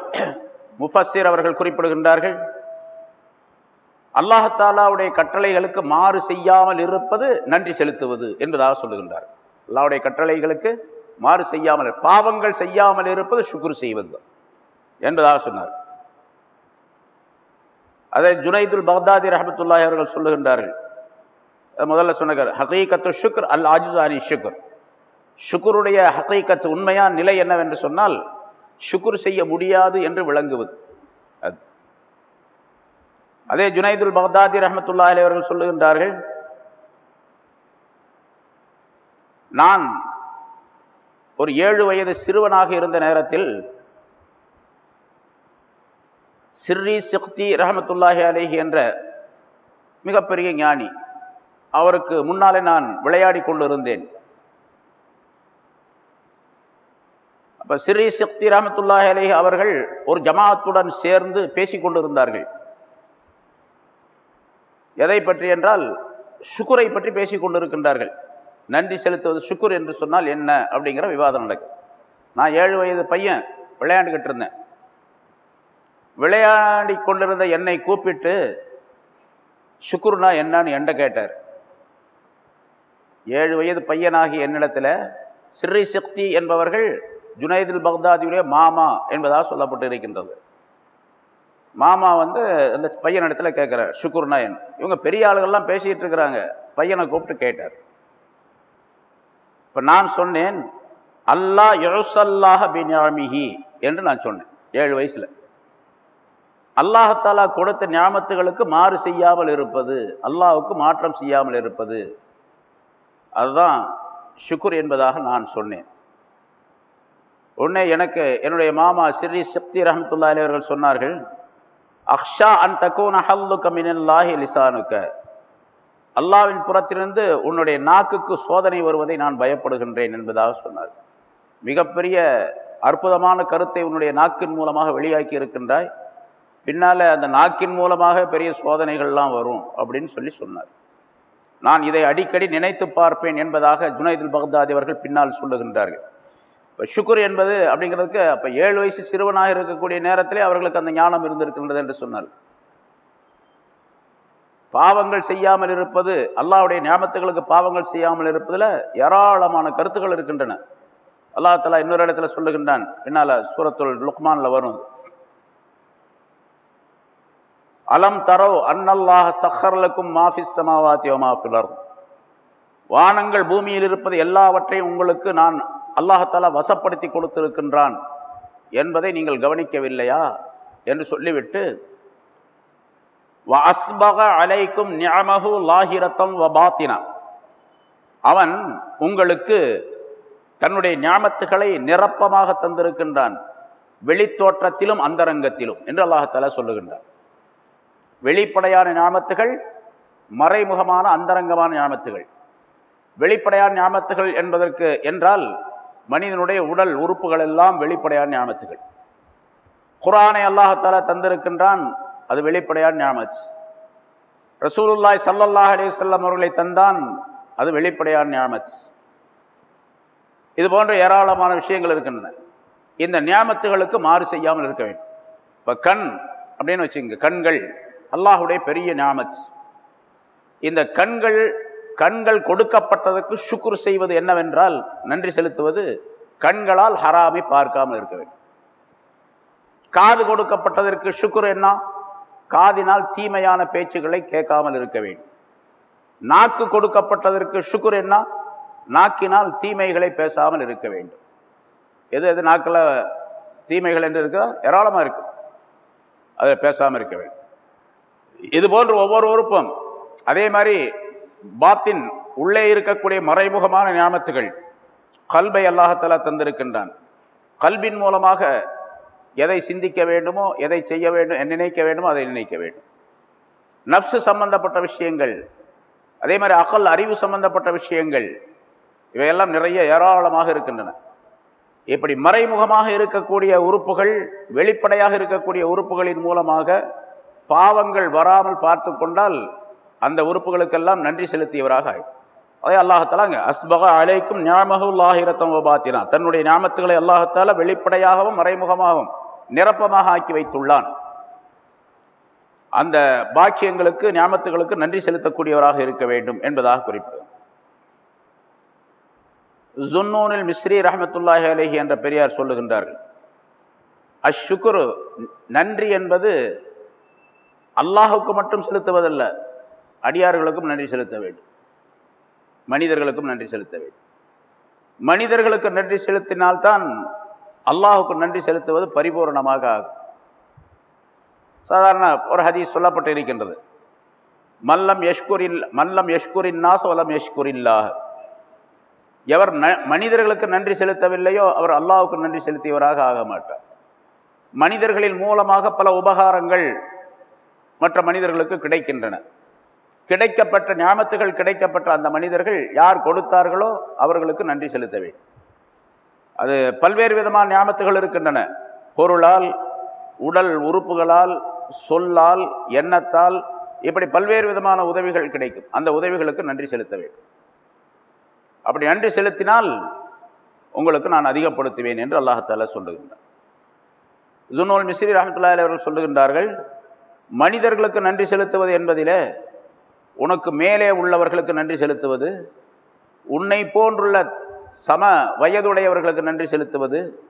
முஃபஸ்ஸிர் அவர்கள் குறிப்பிடுகின்றார்கள் அல்லாஹாலாவுடைய கட்டளைகளுக்கு மாறு செய்யாமல் இருப்பது நன்றி செலுத்துவது என்பதாக சொல்லுகின்றார். அல்லாவுடைய கட்டளைகளுக்கு மாறு செய்யாமல் பாவங்கள் செய்யாமல் இருப்பது ஷுக்குர் செய்வது என்பதாக சொன்னார். அதை ஜுனைதுல் பக்தாதி ரஹமத்துல்லாஹி அவர்கள் சொல்லுகின்றார்கள். முதல்ல சொன்னார் ஹகீகத்து ஷுக்ர் அல் ஆஜுசானி ஷுக்ர். ஷுக்குருடைய ஹகீகத்து உண்மையான நிலை என்னவென்று சொன்னால் ஷுக்குர் செய்ய முடியாது என்று விளங்குவது. அது. அதே ஜுனைதுல் பக்தாதி ரஹமத்துல்லா அலி அவர்கள் சொல்லுகின்றார்கள் நான் ஒரு ஏழு வயது சிறுவனாக இருந்த நேரத்தில் சிர்ரி சிக்தி ரஹமத்துல்லாஹி அலேஹி என்ற மிகப்பெரிய ஞானி. அவருக்கு முன்னாலே நான் விளையாடி கொண்டிருந்தேன். அப்போ சிறி சக்தி ரஹமத்துல்லாஹி அலேஹி அவர்கள் ஒரு ஜமாத்துடன் சேர்ந்து பேசிக் கொண்டிருந்தார்கள். எதை பற்றி என்றால் சுக்குரை பற்றி பேசிக் கொண்டிருக்கின்றார்கள். நன்றி செலுத்துவது சுக்குர் என்று சொன்னால் என்ன அப்படிங்கிற விவாதம் நடக்கும் நான் ஏழு வயது பையன் விளையாண்டுக்கிட்டு இருந்தேன். விளையாடி கொண்டிருந்த என்னை கூப்பிட்டு சுக்குருனா என்னன்னு என்கிட்ட கேட்டார். ஏழு வயது பையனாகி என்னிடத்தில் ஸ்ரீ சக்தி என்பவர்கள் ஜுனைதுல் பக்தாதியுடைய மாமா என்பதாக சொல்லப்பட்டு இருக்கின்றது மாமா வந்து அந்த பையனிடத்துல கேட்குறார் ஷுக்குர்னா என் இவங்க பெரிய ஆளுகள்லாம் பேசிகிட்டு இருக்கிறாங்க. பையனை கூப்பிட்டு கேட்டார். இப்போ நான் சொன்னேன் அல்லாஹ் யொசல்லாஹ பின்யாமிஹி என்று நான் சொன்னேன் ஏழு வயசில். அல்லாஹத்தாலா கொடுத்த ஞாபகத்துகளுக்கு மாறு செய்யாமல் இருப்பது அல்லாஹுக்கு மாற்றம் செய்யாமல் இருப்பது. அதுதான் ஷுக்குர் என்பதாக நான் சொன்னேன். உடனே எனக்கு என்னுடைய மாமா ஸ்ரீ சக்தி ரஹமத்துல்லா அலி அவர்கள் சொன்னார்கள் அக்ஷா அன் தக்கூன் அஹல்லுக்க மினல்லாஹி லிசானுக்க அல்லாவின் புறத்திலிருந்து உன்னுடைய நாக்குக்கு சோதனை வருவதை நான் பயப்படுகின்றேன் என்பதாக சொன்னார். மிகப்பெரிய அற்புதமான கருத்தை உன்னுடைய நாக்கின் மூலமாக வெளியாக்கி இருக்கின்றாய். பின்னால் அந்த நாக்கின் மூலமாக பெரிய சோதனைகள்லாம் வரும் அப்படின்னு சொல்லி சொன்னார். நான் இதை அடிக்கடி நினைத்து பார்ப்பேன் என்பதாக ஜுனைதுல் பக்தாதி அவர்கள் பின்னால் சொல்லுகின்றார்கள். இப்போ சுக்குர் என்பது அப்படிங்கிறதுக்கு அப்போ ஏழு வயசு சிறுவனாக இருக்கக்கூடிய நேரத்திலே அவர்களுக்கு அந்த ஞானம் இருந்திருக்கின்றது என்று சொன்னார். பாவங்கள் செய்யாமல் இருப்பது அல்லாவுடைய ஞாபகத்துகளுக்கு பாவங்கள் செய்யாமல் இருப்பதில் ஏராளமான கருத்துக்கள் இருக்கின்றன. அல்லா தலா இன்னொரு இடத்துல சொல்லுகின்றான் பின்னால் சூரத்துல் லுக்மானில் வரும் அலம் தரோ அன்னல்லாஹ் சஹர்லக்கும் மாஃபிஸ் சமாவாத்தி மாஃபிலர் வானங்கள் பூமியில் இருப்பது எல்லாவற்றையும் உங்களுக்கு நான் அல்லாஹால வசப்படுத்தி கொடுத்திருக்கின்றான் என்பதை நீங்கள் கவனிக்கவில்லையா என்று சொல்லிவிட்டு அஸ்பக அலைக்கும் ஞாமகு லாஹிரத்தம் வபாத்தினா அவன் உங்களுக்கு தன்னுடைய ஞாபத்துகளை நிரப்பமாக தந்திருக்கின்றான் வெளித்தோற்றத்திலும் அந்தரங்கத்திலும் என்று அல்லாஹால சொல்லுகின்றான். வெளிப்படையான ஞாபத்துகள் மறைமுகமான அந்தரங்கமான ஞாபத்துகள். வெளிப்படையான ஞாபத்துகள் என்பதற்கு என்றால் மனிதனுடைய உடல் உறுப்புகள் எல்லாம் வெளிப்படையான ஞாபத்துகள். குரானை அல்லாஹால தந்திருக்கின்றான் அது வெளிப்படையான ஞாபகம் ரசூலுல்லாய் சல்லல்லாஹ் அலி சொல்லம் அவர்களை தந்தான் அது வெளிப்படையான ஞாபகம் இது போன்ற ஏராளமான விஷயங்கள் இருக்கின்றன. இந்த ஞாபத்துகளுக்கு மாறு செய்யாமல் இருக்க வேண்டும். இப்போ கண் அப்படின்னு வச்சுங்க கண்கள். அல்லாஹுடைய பெரிய ஞாமத் இந்த கண்கள் கண்கள் கொடுக்கப்பட்டதற்கு சுக்குர் செய்வது என்னவென்றால் நன்றி செலுத்துவது கண்களால் ஹராமை பார்க்காமல் இருக்க வேண்டும். காது கொடுக்கப்பட்டதற்கு சுக்குர் என்ன? காதினால் தீமையான பேச்சுகளை கேட்காமல் இருக்க வேண்டும். நாக்கு கொடுக்கப்பட்டதற்கு சுக்குர் என்ன? நாக்கினால் தீமைகளை பேசாமல் இருக்க வேண்டும். எது எது நாக்கில் தீமைகள் என்று இருக்குதோ? ஏராளமாக இருக்கு. அதை பேசாமல் இருக்க வேண்டும். இது போன்ற ஒவ்வொரு உறுப்பும் அதே மாதிரி பாத்தின் உள்ளே இருக்கக்கூடிய மறைமுகமான ஞாபகத்துகள் கல்பை அல்லாஹத்தாலா தந்திருக்கின்றான். கல்வின் மூலமாக எதை சிந்திக்க வேண்டுமோ எதை செய்ய வேண்டும் நினைக்க வேண்டுமோ அதை நினைக்க வேண்டும். நப்சு சம்பந்தப்பட்ட விஷயங்கள் அதே மாதிரி அகல் அறிவு சம்பந்தப்பட்ட விஷயங்கள் இவையெல்லாம் நிறைய ஏராளமாக இருக்கின்றன. இப்படி மறைமுகமாக இருக்கக்கூடிய உறுப்புகள் வெளிப்படையாக இருக்கக்கூடிய உறுப்புகளின் மூலமாக பாவங்கள் வராமல் பார்த்து கொண்டால் அந்த உறுப்புகளுக்கெல்லாம் நன்றி செலுத்தியவராக ஆகும் அதே அல்லாஹத்தாலாங்க அஸ்பக அலைக்கும் ஞாபகல்லாஹிரத்தம் பாத்தினா தன்னுடைய ஞாபகத்துகளை அல்லாஹத்தால வெளிப்படையாகவும் மறைமுகமாகவும் நிரப்பமாக ஆக்கி வைத்துள்ளான். அந்த பாக்கியங்களுக்கு ஞாபகத்துகளுக்கு நன்றி செலுத்தக்கூடியவராக இருக்க வேண்டும் என்பதாக குறிப்பிடும் ஜுன்னூனில் மிஸ்ரி ரஹமத்துல்லாஹி அலஹி என்ற பெரியார் சொல்லுகின்றார்கள். அஷ்ஷுக்குரு நன்றி என்பது அல்லாஹுக்கு மட்டும் செலுத்துவதல்ல அடியார்களுக்கும் நன்றி செலுத்த வேண்டும். மனிதர்களுக்கும் நன்றி செலுத்த வேண்டும். மனிதர்களுக்கு நன்றி செலுத்தினால்தான் அல்லாஹுக்கு நன்றி செலுத்துவது பரிபூர்ணமாக ஆகும். சாதாரண ஒரு ஹதீஸ் சொல்லப்பட்டு இருக்கின்றது மல்லம் யஷ்குரில் மல்லம் யஷ்குரின் நாசவலம் யஷ்குரில்லாக எவர் ந மனிதர்களுக்கு நன்றி செலுத்தவில்லையோ அவர் அல்லாஹுக்கு நன்றி செலுத்தியவராக ஆக மாட்டார். மனிதர்களின் மூலமாக பல உபகாரங்கள் மற்ற மனிதர்களுக்கு கிடைக்கின்றன. கிடைக்கப்பட்ட ஞாபத்துகள் கிடைக்கப்பட்ட அந்த மனிதர்கள் யார் கொடுத்தார்களோ அவர்களுக்கு நன்றி செலுத்த வேண்டும். அது பல்வேறு விதமான ஞாபத்துகள் இருக்கின்றன. பொருளால் உடல் உறுப்புகளால் சொல்லால் எண்ணத்தால் இப்படி பல்வேறு விதமான உதவிகள் கிடைக்கும். அந்த உதவிகளுக்கு நன்றி செலுத்த வேண்டும். அப்படி நன்றி செலுத்தினால் உங்களுக்கு நான் அதிகப்படுத்துவேன் என்று அல்லாஹால சொல்லுகின்றார் ஜுனோல் மிஸ்ரி ரஹமத்துல்லா அவர்கள் சொல்லுகின்றார்கள் மனிதர்களுக்கு நன்றி செலுத்துவது என்பதிலே உனக்கு மேலே உள்ளவர்களுக்கு நன்றி செலுத்துவது உன்னை போன்றுள்ள சம வயதுடையவர்களுக்கு நன்றி செலுத்துவது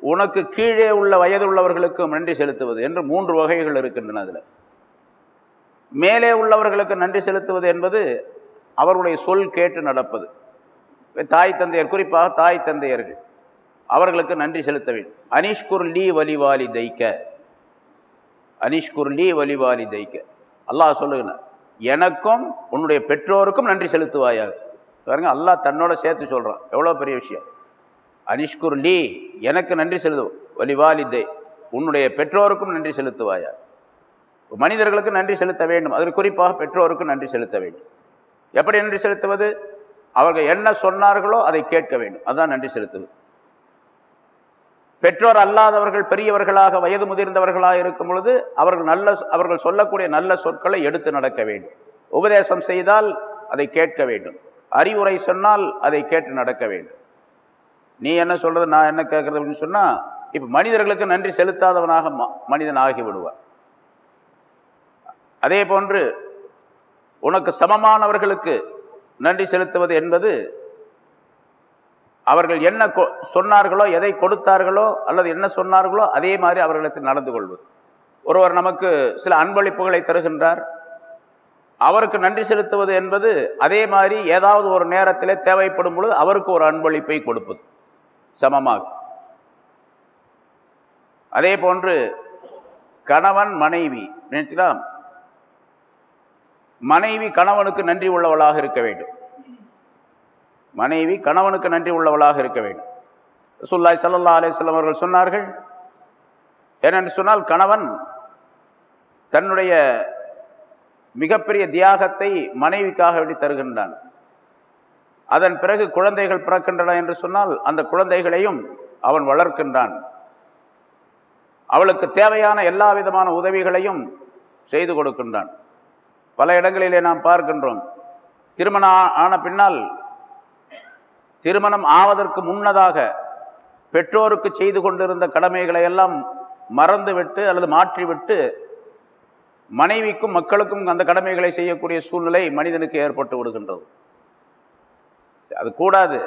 உனக்கு கீழே உள்ள வயதுள்ளவர்களுக்கும் நன்றி செலுத்துவது என்று மூன்று வகைகள் இருக்கின்றன அதில். மேலே உள்ளவர்களுக்கு நன்றி செலுத்துவது என்பது அவர்களுடைய சொல் கேட்டு நடப்பது. தாய் தந்தையர் குறிப்பாக தாய் தந்தையர்கள் அவர்களுக்கு நன்றி செலுத்த வேண்டும். அனிஷ்குர் லீ வலிவாலி தைக்க. அனிஷ்குர்லி வலிவாலி தைக்க அல்லாஹ் சொல்லுங்க எனக்கும் உன்னுடைய பெற்றோருக்கும் நன்றி செலுத்துவாயாக. பாருங்க அல்லாஹ் தன்னோட சேர்த்து சொல்கிறான் எவ்வளோ பெரிய விஷயம். அனிஷ்குர்லி எனக்கு நன்றி செலுத்து வலிவாலி தை உன்னுடைய பெற்றோருக்கும் நன்றி செலுத்துவாயா மனிதர்களுக்கு நன்றி செலுத்த வேண்டும். அதற்கு குறிப்பாக பெற்றோருக்கு நன்றி செலுத்த வேண்டும். எப்படி நன்றி செலுத்துவது? அவர்கள் என்ன சொன்னார்களோ அதை கேட்க வேண்டும். அதுதான் நன்றி செலுத்துவது. பெற்றோர் அல்லாதவர்கள் பெரியவர்களாக வயது முதிர்ந்தவர்களாக இருக்கும் பொழுது அவர்கள் நல்ல அவர்கள் சொல்லக்கூடிய நல்ல சொற்களை எடுத்து நடக்க வேண்டும். உபதேசம் செய்தால் அதை கேட்க வேண்டும். அறிவுரை சொன்னால் அதை கேட்டு நடக்க வேண்டும். நீ என்ன சொல்கிறது நான் என்ன கேட்குறது அப்படின்னு சொன்னால் இப்போ மனிதர்களுக்கு நன்றி செலுத்தாதவனாக மனிதன் ஆகிவிடுவான். அதே போன்று உனக்கு சமமானவர்களுக்கு நன்றி செலுத்துவது என்பது அவர்கள் என்ன சொன்னார்களோ எதை கொடுத்தார்களோ அல்லது என்ன சொன்னார்களோ அதே மாதிரி அவர்களுக்கு நடந்து கொள்வது. ஒருவர் நமக்கு சில அன்பளிப்புகளை தருகின்றார். அவருக்கு நன்றி செலுத்துவது என்பது அதே மாதிரி ஏதாவது ஒரு நேரத்தில் தேவைப்படும் பொழுது அவருக்கு ஒரு அன்பளிப்பை கொடுப்பது. சமமாக. அதே போன்று கணவன் மனைவி நினைச்சுக்கலாம். மனைவி கணவனுக்கு நன்றி உள்ளவளாக இருக்க வேண்டும். மனைவி கணவனுக்கு நன்றி உள்ளவளாக இருக்க வேண்டும். சுல்லாய் சல்லா அலிஸ்லாம் அவர்கள் சொன்னார்கள் ஏனென்று சொன்னால் கணவன் தன்னுடைய மிகப்பெரிய தியாகத்தை மனைவிக்காக வேண்டி தருகின்றான். அதன் பிறகு குழந்தைகள் பிறக்கின்றன என்று சொன்னால் அந்த குழந்தைகளையும் அவன் வளர்க்கின்றான். அவளுக்கு தேவையான எல்லா விதமான உதவிகளையும் செய்து கொடுக்கின்றான். பல இடங்களிலே நாம் பார்க்கின்றோம் திருமணம் ஆன பின்னால் திருமணம் ஆவதற்கு முன்னதாக பெற்றோருக்கு செய்து கொண்டிருந்த கடமைகளை எல்லாம் மறந்துவிட்டு அல்லது மாற்றிவிட்டு மனைவிக்கும் மக்களுக்கும் அந்த கடமைகளை செய்யக்கூடிய சூழ்நிலை மனிதனுக்கு ஏற்பட்டு விடுகின்றது. அது கூடாது.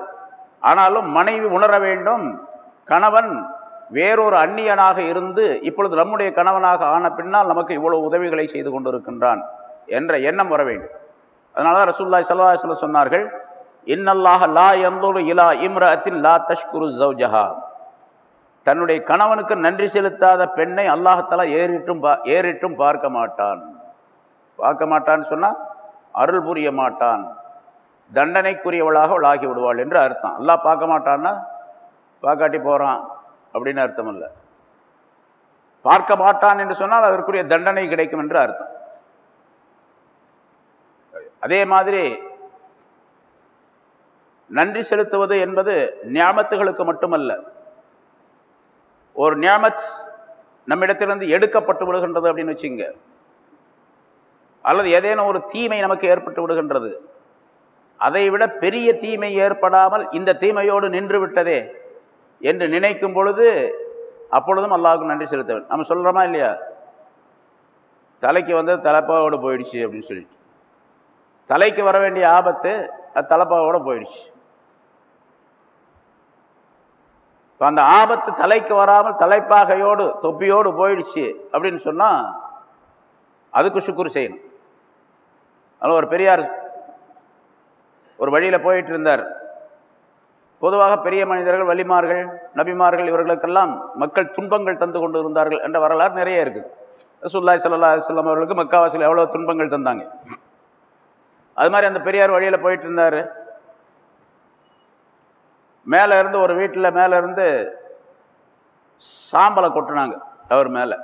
ஆனாலும் மனைவி உணர வேண்டும். கணவன் வேறொரு அந்நியனாக இருந்து இப்பொழுது நம்முடைய கணவனாக ஆன பின்னால் நமக்கு இவ்வளவு உதவிகளை செய்து கொண்டிருக்கின்றான் என்ற எண்ணம் வர வேண்டும். அதனால தான் ரசூல்லாய் சல்லாஹ் சொன்னார்கள் இன்னல்லாஹ லா எந்தொரு இலா இம்ரத்தின் லா தஷ்குரு ஜவுஜஹா தன்னுடைய கணவனுக்கு நன்றி செலுத்தாத பெண்ணை அல்லாஹத்தாலா ஏறிட்டும் பா ஏறிட்டும் பார்க்க மாட்டான். பார்க்க மாட்டான்னு சொன்னால் அருள் புரிய மாட்டான். தண்டனைக்குரியவளாக அவள் ஆகி விடுவாள் என்று அர்த்தம். அல்லாஹ் பார்க்க மாட்டான்னா பார்க்காட்டி போகிறான் அப்படின்னு அர்த்தம் இல்லை. பார்க்க மாட்டான் என்று சொன்னால் அதற்குரிய தண்டனை கிடைக்கும் என்று அர்த்தம். அதே மாதிரி நன்றி செலுத்துவது என்பது ஞாபத்துகளுக்கு மட்டுமல்ல. ஒரு ஞாபத் நம்மிடத்திலிருந்து எடுக்கப்பட்டு விடுகின்றது அப்படின்னு வச்சுங்க அல்லது ஏதேனும் ஒரு தீமை நமக்கு ஏற்பட்டு விடுகின்றது. அதை விட பெரிய தீமை ஏற்படாமல் இந்த தீமையோடு நின்று விட்டதே என்று நினைக்கும் பொழுது அப்பொழுதும் அல்லாவுக்கு நன்றி செலுத்த வேண்டும். நம்ம சொல்கிறோமா இல்லையா? தலைக்கு வந்து தலைப்பாவோடு போயிடுச்சு அப்படின்னு சொல்லிட்டு. தலைக்கு வர வேண்டிய ஆபத்து அது தலைப்பாவோடு போயிடுச்சு. இப்போ அந்த ஆபத்து தலைக்கு வராமல் தலைப்பாகையோடு தொப்பியோடு போயிடுச்சு அப்படின்னு சொன்னால் அதுக்கு சுக்குர் செய்யணும். அதனால் ஒரு பெரியார் ஒரு வழியில் போயிட்டு இருந்தார். பொதுவாக பெரிய மனிதர்கள் வலிமார்கள் நபிமார்கள் இவர்களுக்கெல்லாம் மக்கள் துன்பங்கள் தந்து கொண்டு இருந்தார்கள் என்ற வரலாறு நிறைய இருக்குது ரசூல்லாய் சல்லா அலுவலம் அவர்களுக்கு மக்காவாசியில் எவ்வளோ துன்பங்கள் தந்தாங்க. அது மாதிரி அந்த பெரியார் வழியில் போயிட்டு இருந்தார். மேலே இருந்து ஒரு வீட்டில் மேலே இருந்து சாம்பலை கொட்டினாங்க அவர் மேலே.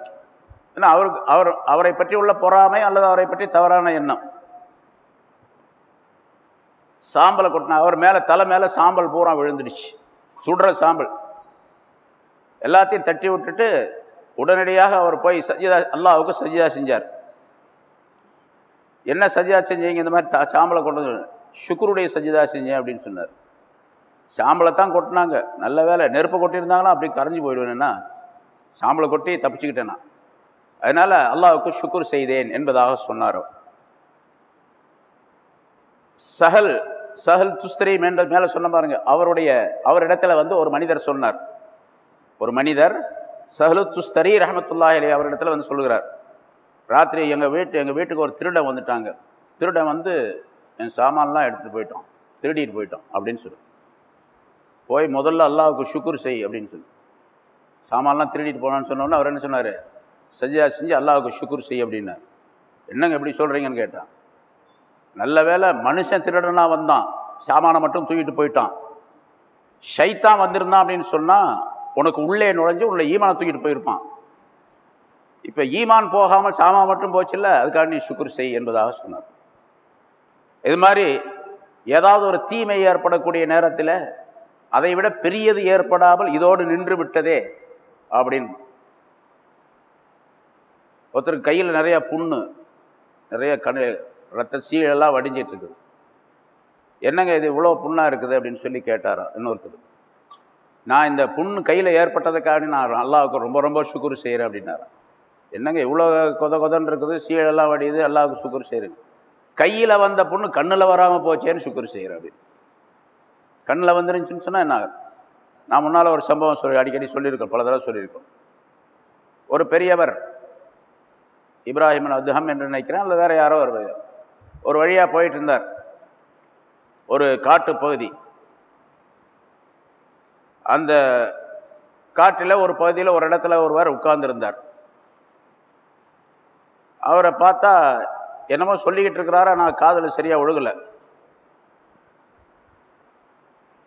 ஏன்னா அவருக்கு அவர் அவரை பற்றி உள்ள பொறாமை அல்லது அவரை பற்றி தவறான எண்ணம். சாம்பலை கொட்டினா அவர் மேலே தலை மேலே சாம்பல் பூரா விழுந்துடுச்சு. சுடுற சாம்பல். எல்லாத்தையும் தட்டி விட்டுட்டு உடனடியாக அவர் போய் சஜிதா அல்லாவுக்கு சஜிதா செஞ்சார். என்ன சஜிதா செஞ்சீங்க? இந்த மாதிரி தா- சாம்பலை கொண்டு வந்து சுக்குருடைய சஜிதா செஞ்சேன் அப்படின்னு சொன்னார். சாம்பலை தான் கொட்டினாங்க. நல்ல வேலை. நெருப்பை கொட்டியிருந்தாங்கன்னா அப்படி கரைஞ்சி போயிடுவேன்னா சாம்பலை கொட்டி தப்பிச்சுக்கிட்டேனா? நான் அதனால் அல்லாவுக்கு சுக்குர் செய்தேன் என்பதாக சொன்னார்? சஹல் சஹல் துஸ்திரி மேல மேலே சொன்ன பாருங்க. அவருடைய அவரிடத்துல வந்து ஒரு மனிதர் சொன்னார். ஒரு மனிதர் சஹலு துஸ்தரி ரஹமத்துல்லாஹி அலைஹி அவரிடத்துல வந்து சொல்கிறார் ராத்திரி எங்கள் வீட்டு எங்கள் வீட்டுக்கு ஒரு திருடன் வந்துட்டாங்க. திருடன் வந்து என் சாமான்லாம் எடுத்துகிட்டு போயிட்டோம். திருடிட்டு போயிட்டோம். அப்படின்னு சொல்லு. போய் முதல்ல அல்லாவுக்கு சுக்குர் செய் அப்படின்னு சொல்லி. சாமான்லாம் திருடிட்டு போனான்னு சொன்னோன்னே அவர் என்ன சொன்னார்? சஜியா செஞ்சு அல்லாவுக்கு சுக்குர் செய் அப்படின்னார். என்னங்க எப்படி சொல்கிறீங்கன்னு கேட்டான். நல்ல வேளை மனுஷன் திருடனா வந்தான். சாமானை மட்டும் தூக்கிட்டு போயிட்டான். ஷைத்தான் வந்திருந்தான் அப்படின்னு சொன்னால் உனக்கு உள்ளே நுழைஞ்சு உள்ள ஈமானை தூக்கிட்டு போயிருப்பான். இப்போ ஈமான் போகாமல் சாமான் மட்டும் போச்சுல்ல அதுக்காக நீ சுக்குர் செய் என்பதாக சொன்னார். இது மாதிரி ஏதாவது ஒரு தீமை ஏற்படக்கூடிய நேரத்தில் அதை விட பெரியது ஏற்படாமல் இதோடு நின்று விட்டதே அப்படின்னு. ஒருத்தர் கையில் நிறைய புண்ணு நிறைய கண் ரத்த சீழெல்லாம் வடிஞ்சிட்டு இருக்குது என்னங்க இது இவ்வளோ புண்ணாக இருக்குது அப்படின்னு சொல்லி கேட்டாராம் இன்னொருத்தர். நான் இந்த புண்ணு கையில் ஏற்பட்டதுக்காக நான் அல்லாவுக்கு ரொம்ப ரொம்ப சுக்குர் செய்கிறேன் அப்படின்னாராம் என்னங்க இவ்வளோ கொத கொதன்னு இருக்குது சீழெல்லாம் வடியுது அல்லாவுக்கு சுக்குர் செய்கிறேன் கையில் வந்த புண்ணு கண்ணில் வராமல் போச்சேன்னு சுக்குர் செய்கிறேன் அப்படின்னு. கண்ணில் வந்துருந்துச்சுன்னு சொன்னால் என்ன ஆகும்? நான் முன்னால் ஒரு சம்பவம் சொல்லி அடிக்கடி சொல்லியிருக்கோம் பல தடவை சொல்லியிருக்கோம். ஒரு பெரியவர் இப்ராஹிமன் அதுஹம் என்று நினைக்கிறேன் அல்லது வேறு யாரோ ஒரு ஒரு வழியாக போயிட்டு இருந்தார். ஒரு காட்டு பகுதி. அந்த காட்டில் ஒரு பகுதியில் ஒரு இடத்துல ஒருவர் உட்கார்ந்துருந்தார். அவரை பார்த்தா என்னமோ சொல்லிக்கிட்டு இருக்கிறாரா நான் காதில் சரியாக ஒழுகலை.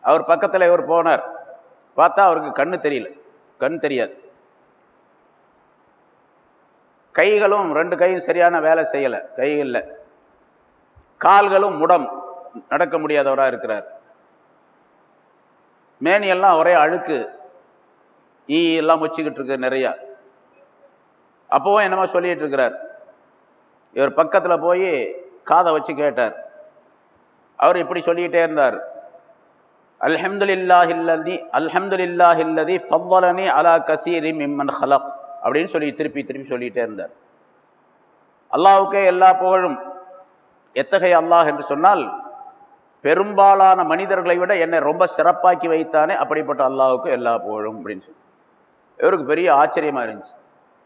அவர் பக்கத்தில் இவர் போனார். பார்த்தா அவருக்கு கண்ணு தெரியல. கண் தெரியாது. கைகளும் ரெண்டு கையும் சரியான வேலை செய்யலை. கைகளில் கால்களும் முடம். நடக்க முடியாதவராக இருக்கிறார். மேனியெல்லாம் ஒரே அழுக்கு. ஈ எல்லாம் வச்சுக்கிட்டு இருக்கு நிறையா. அப்போவும் என்னமோ சொல்லிகிட்டு இருக்கிறார். இவர் பக்கத்தில் போய் காதை வச்சு கேட்டார். அவர் இப்படி சொல்லிக்கிட்டே இருந்தார். அல்ஹம்துலில்லாஹில்லதி அல்ஹம்துலில்லாஹில்லதி ஃபவ்வலனி அலா கசீரி மிம்மன் ஹலக் அப்படின்னு சொல்லி திருப்பி திருப்பி சொல்லிகிட்டே இருந்தார். அல்லாவுக்கே எல்லா புகழும். எத்தகைய அல்லாஹ் என்று சொன்னால் பெரும்பாலான மனிதர்களை விட என்னை ரொம்ப சிறப்பாக்கி வைத்தானே அப்படிப்பட்ட அல்லாவுக்கு எல்லா புகழும் அப்படின்னு சொல்லி. இவருக்கு பெரிய ஆச்சரியமாக இருந்துச்சு.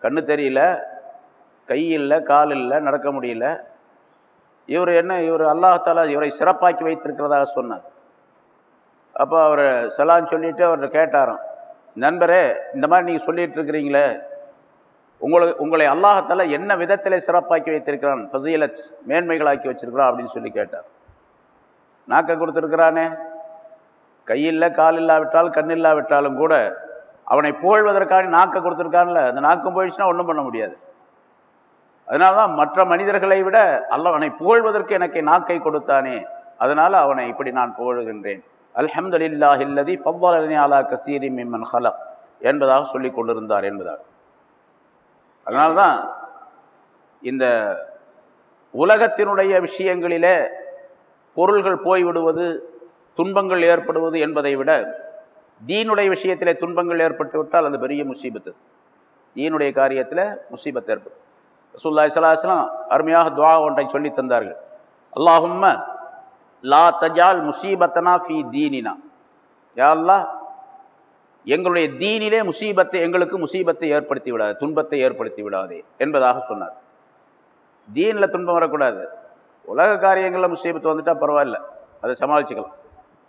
கண்ணு தெரியல கை இல்லை கால் இல்லை நடக்க முடியல. இவர் என்ன இவர் அல்லாஹாலா இவரை சிறப்பாக்கி வைத்திருக்கிறதாக சொன்னார். அப்போ அவர் சலான்னு சொல்லிவிட்டு அவர்கிட்ட கேட்டாராம் நண்பரே இந்த மாதிரி நீங்கள் சொல்லிட்டு இருக்கிறீங்களே உங்களை உங்களை அல்லாஹத்தால் என்ன விதத்தில் சிறப்பாக்கி வைத்திருக்கிறான் ஃபசீலத் மேன்மைகளாக்கி வச்சிருக்கிறான்? அப்படின்னு சொல்லி கேட்டார். நாக்கை கொடுத்துருக்கிறானே கையில் கால் இல்லாவிட்டால் கண் இல்லாவிட்டாலும் கூட அவனை புகழ்வதற்காக நாக்கை கொடுத்துருக்கான்ல அந்த நாக்கம் போயிடுச்சுன்னா ஒன்றும் பண்ண முடியாது. அதனால தான் மற்ற மனிதர்களை விட அல்ல அவனை புகழ்வதற்கு எனக்கு நாக்கை கொடுத்தானே அதனால் அவனை இப்படி நான் புகழுகின்றேன். அல்ஹம்துலில்லாஹ் இல்லதி ஃபவ்வலனி அலா கசீரி மிம்மன் ஹலக் என்பதாக சொல்லி கொண்டிருந்தார் என்பதாக அதனால்தான் இந்த உலகத்தினுடைய விஷயங்களிலே பொருள்கள் போய்விடுவது துன்பங்கள் ஏற்படுவது என்பதை விட தீனுடைய விஷயத்திலே துன்பங்கள் ஏற்பட்டு விட்டால் அது பெரிய முசீபத்து. தீனுடைய காரியத்தில் முசீபத் ஏற்படும். ரசூல்லா இஸ்லாஸ்லாம் அருமையாக துவா ஒன்றை சொல்லி தந்தார்கள். அல்லாஹும்ம லா தஜால் முசீபத்தனா ஃபி தீனினா. யா அல்லாஹ் எங்களுடைய தீனிலே முசீபத்தை எங்களுக்கு முசீபத்தை ஏற்படுத்தி விடாது துன்பத்தை ஏற்படுத்தி விடாதே என்பதாக சொன்னார். தீனில் துன்பம் வரக்கூடாது. உலக காரியங்களில் முசீபத்து வந்துட்டால் பரவாயில்ல அதை சமாளிச்சுக்கலாம்.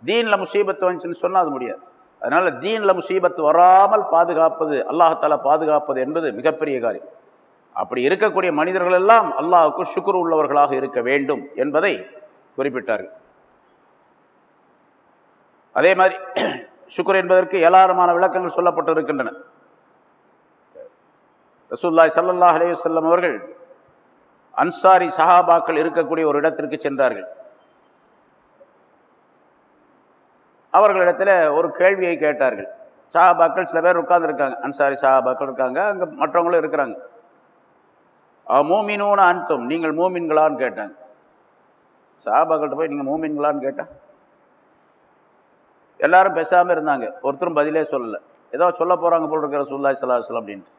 தீனில் முசீபத்து வந்துச்சுன்னு சொன்னால் அது முடியாது. அதனால் தீனில் முசீபத்து வராமல் பாதுகாப்பது அல்லாஹால பாதுகாப்பது என்பது மிகப்பெரிய காரியம். அப்படி இருக்கக்கூடிய மனிதர்கள் எல்லாம் அல்லாஹுக்கு சுக்குர் உள்ளவர்களாக இருக்க வேண்டும் என்பதை குறிப்பிட்டார்கள். அதே மாதிரி சுக்குர் என்பதற்கு ஏராளமான விளக்கங்கள் சொல்லப்பட்டிருக்கின்றன. ரசூல்லாய் சல்லல்லாஹ் அலையுசல்லம் அவர்கள் அன்சாரி சஹாபாக்கள் இருக்கக்கூடிய ஒரு இடத்திற்கு சென்றார்கள். அவர்களிடத்தில் ஒரு கேள்வியை கேட்டார்கள். சஹாபாக்கள் சில பேர் உட்கார்ந்துருக்காங்க. அன்சாரி சஹாபாக்கள் இருக்காங்க அங்கே மற்றவங்களும் இருக்கிறாங்க. மூமினோன்னு அன்தும் நீங்கள் மூமின்களான்னு கேட்டாங்க. சாபாக்கிட்ட போய் நீங்கள் மூமின்களான்னு கேட்டேன் எல்லாரும் பேசாமல் இருந்தாங்க. ஒருத்தரும் பதிலே சொல்லலை. ஏதோ சொல்ல போகிறாங்க போல் இருக்கிற சுல்லாய் சலாஹலம் அப்படின்ட்டு.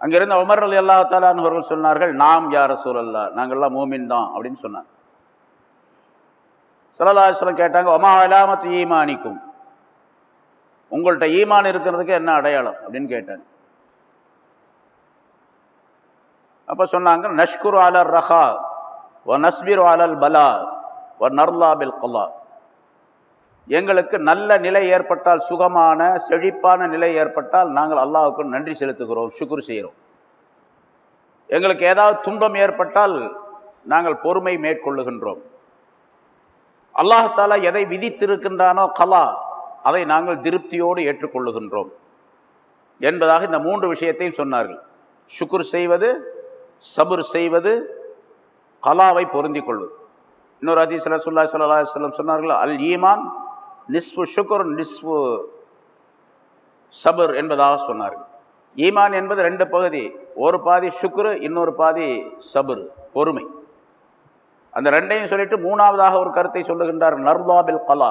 அங்கிருந்த உமர் அலி அல்லா தாலான்வர்கள் சொன்னார்கள் நாம் யார சூழல்லா நாங்கள்லாம் மூமின் தான் அப்படின்னு சொன்னாங்க. சலல்லாஸ்லம் கேட்டாங்க ஒமா அலாமத் ஈமானிக்கும்? உங்கள்கிட்ட ஈமான் இருக்கிறதுக்கு என்ன அடையாளம்? அப்படின்னு கேட்டாங்க. அப்போ சொன்னாங்க நஷ்குர் அலர் ரஹா. நஸ்பீர் அலல் பலா ஒ நர்லா பில் கொல்லா எங்களுக்கு நல்ல நிலை ஏற்பட்டால் சுகமான செழிப்பான நிலை ஏற்பட்டால் நாங்கள் அல்லாவுக்கு நன்றி செலுத்துகிறோம் சுக்குர் செய்கிறோம். எங்களுக்கு ஏதாவது துன்பம் ஏற்பட்டால் நாங்கள் பொறுமை மேற்கொள்ளுகின்றோம். அல்லாஹாலா எதை விதித்திருக்கின்றானோ கலா அதை நாங்கள் திருப்தியோடு ஏற்றுக்கொள்ளுகின்றோம். என்பதாக இந்த மூன்று விஷயத்தையும் சொன்னார்கள். சுக்குர் செய்வது சபுர் செய்வது கலாவை பொருந்தி கொள்வது. இன்னொரு அதிசல சுல்லா சல்லா சொல்லம் சொன்னார்கள் அல் ஈமான் நிஸ்வு ஷுக்குர் நிஸ்வு சபர் என்பதாக சொன்னார்கள். ஈமான் என்பது ரெண்டு பகுதி ஒரு பாதி சுக்குரு இன்னொரு பாதி சபுர் பொறுமை. அந்த ரெண்டையும் சொல்லிட்டு மூணாவதாக ஒரு கருத்தை சொல்லுகின்றார் நர்லாபில் கலா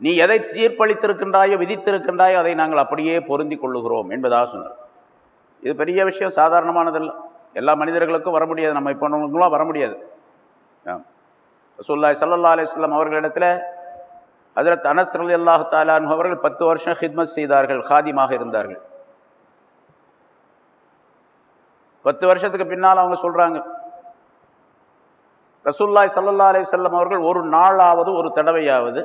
நீ எதை தீர்ப்பளித்திருக்கின்றாயோ விதித்திருக்கின்றாயோ அதை நாங்கள் அப்படியே பொருந்தி கொள்ளுகிறோம் என்பதாக சொன்னார். இது பெரிய விஷயம் சாதாரணமானதல்ல. எல்லா மனிதர்களுக்கும் வர முடியாது. நம்ம இப்போ வர முடியாது. ரசூல்லாய் சல்லா அலிஸ்லாம் அவர்களிடத்தில் அதில் அனஸ் அலி அல்லாஹு தாலான் அவர்கள் பத்து வருஷம் ஹித்மத் செய்தார்கள் ஹாதிமாக இருந்தார்கள். பத்து வருஷத்துக்கு பின்னால் அவங்க சொல்கிறாங்க ரசூல்லாய் சல்லல்லா அலி சொல்லம் அவர்கள் ஒரு நாளாவது ஒரு தடவையாவது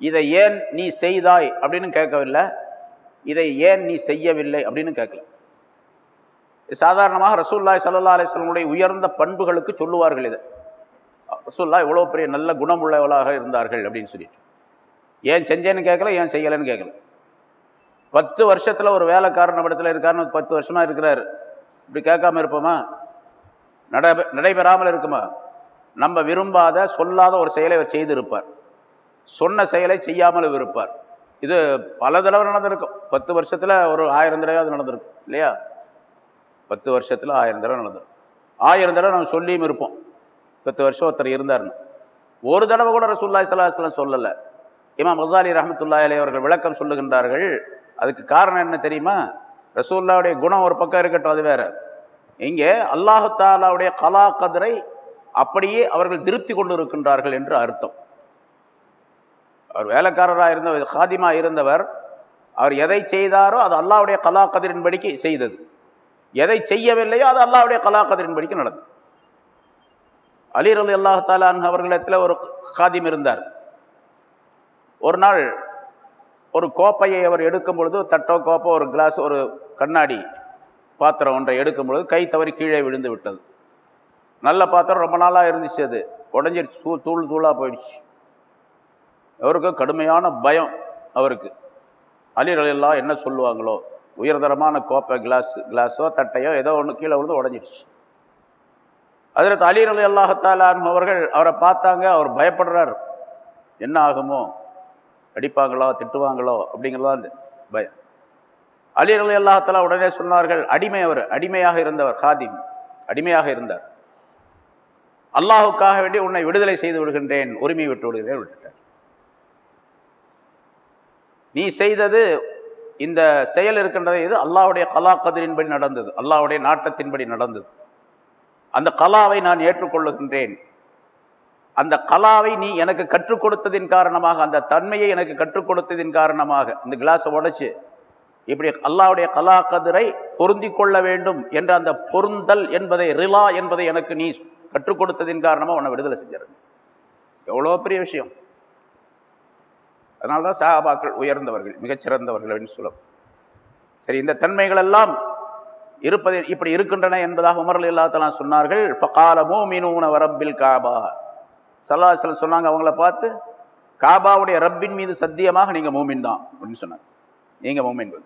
இதை ஏன் நீ செய்தாய் அப்படின்னு கேட்கவில்லை. இதை ஏன் நீ செய்யவில்லை அப்படின்னு கேட்கல. சாதாரணமாக ரசூல்லாய் சல்லா அலிஸ்லமுடைய உயர்ந்த பண்புகளுக்கு சொல்லுவார்கள் இதை. ரசூல்லா இவ்வளோ பெரிய நல்ல குணமுள்ளவளாக இருந்தார்கள் அப்படின்னு சொல்லிட்டு. ஏன் செஞ்சேன்னு கேட்கல ஏன் செய்யலைன்னு கேட்கல. பத்து வருஷத்தில் ஒரு வேலைக்காரன் இடத்துல இருக்காருன்னு பத்து வருஷமாக இருக்கிறார். இப்படி கேட்காம இருப்போமா? நட நடைபெறாமல் இருக்குமா? நம்ம விரும்பாத சொல்லாத ஒரு செயலை அவர் செய்திருப்பார். சொன்ன செயலை செய்யாமல் இருப்பார். இது பல தடவை நடந்திருக்கும். பத்து வருஷத்தில் ஒரு ஆயிரம் தடவையாவது நடந்திருக்கும். இல்லையா? பத்து வருஷத்தில் ஆயிரம் தடவை நடந்திருக்கும் ஆயிரம் தடவை நம்ம சொல்லியும் இருப்போம். பத்து வருஷம் ஒருத்தர் இருந்தார்னு ஒரு தடவை கூட ரசூல்லாய் சலாஹ்லாம் சொல்லலை. இமாம் மசாலி ரஹமத்துல்லா அலி அவர்கள் விளக்கம் சொல்லுகின்றார்கள். அதுக்கு காரணம் என்ன தெரியுமா? ரசூல்லாவுடைய குணம் ஒரு பக்கம் இருக்கட்டும் அது வேற. இங்கே அல்லாஹு தாலாவுடைய கலா கதிரை அப்படியே அவர்கள் திருப்தி கொண்டு இருக்கின்றார்கள் என்று அர்த்தம். அவர் வேலைக்காரராக இருந்தவர் ஹாதிமா இருந்தவர் அவர் எதை செய்தாரோ அது அல்லாவுடைய கலா கதிரின்படிக்கு செய்தது. எதை செய்யவில்லையோ அது அல்லாவுடைய கலா கதிரின்படிக்கு நடந்தது. அலீர் அலி அல்லாஹ் தாலான் அவர்களிடத்தில் ஒரு காதிம் இருந்தார். ஒரு நாள் ஒரு கோப்பையை அவர் எடுக்கும் பொழுது தட்டோ கோப்போ ஒரு கிளாஸ் ஒரு கண்ணாடி பாத்திரம் ஒன்றை எடுக்கும் பொழுது கை தவறி கீழே விழுந்து விட்டது. நல்ல பாத்திரம் ரொம்ப நாளாக இருந்துச்சு அது. உடஞ்சிருச்சு தூள் தூள் தூளாக போயிடுச்சு. அவருக்கு கடுமையான பயம் அவருக்கு. அலிரலாம் என்ன சொல்லுவாங்களோ உயர்தரமான கோப்பை கிளாஸ் கிளாஸோ தட்டையோ ஏதோ ஒன்று கீழே விழுந்து உடஞ்சிடுச்சு. அதில் அலீர் அலி அல்லாஹாலான் அவர்கள் அவரை பார்த்தாங்க அவர் பயப்படுறார். என்ன ஆகுமோ? அடிப்பாங்களோ திட்டுவாங்களோ அப்படிங்கிறதா அந்த பயம். அலீர் அலி அல்லாஹாலா உடனே சொன்னார்கள் அடிமை அவர் அடிமையாக இருந்தவர் ஹாதிம் அடிமையாக இருந்தார். அல்லாஹுக்காக வேண்டி உன்னை விடுதலை செய்து விடுகின்றேன் உரிமை விட்டு விடுகிறேன் விட்டுட்டார். நீ செய்தது இந்த செயல் இருக்கின்றது இது அல்லாவுடைய கலா கதிரின்படி நடந்தது. அல்லாவுடைய நாட்டத்தின்படி நடந்தது. அந்த கலாவை நான் ஏற்றுக்கொள்ளுகின்றேன். அந்த கலாவை நீ எனக்கு கற்றுக் கொடுத்ததின் காரணமாக அந்த தன்மையை எனக்கு கற்றுக் கொடுத்ததின் காரணமாக இந்த கிளாஸை உடைச்சு இப்படி அல்லாவுடைய கலா கதிரை பொருந்தி கொள்ள வேண்டும் என்ற அந்த பொருந்தல் என்பதை ரிலா என்பதை எனக்கு நீ கற்றுக் கொடுத்ததின் காரணமாக உன்னை விடுதலை செஞ்சிருங்க எவ்வளோ பெரிய விஷயம். அதனால தான் சாபாக்கள் உயர்ந்தவர்கள் மிகச்சிறந்தவர்கள் அப்படின்னு சொல்லும் சரி இந்த தன்மைகள் எல்லாம் இருப்பது இப்படி இருக்கின்றன என்பதாக உமரல் இல்லாத்தலாம் சொன்னார்கள் ஃபகால மூமினூன வரம்பில் காபா. சல்லாஹல் சொன்னாங்க அவங்கள பார்த்து காபாவுடைய ரப்பின் மீது சத்தியமாக நீங்கள் மூமின் தான் அப்படின்னு சொன்னாங்க. நீங்கள் மூமின்கள்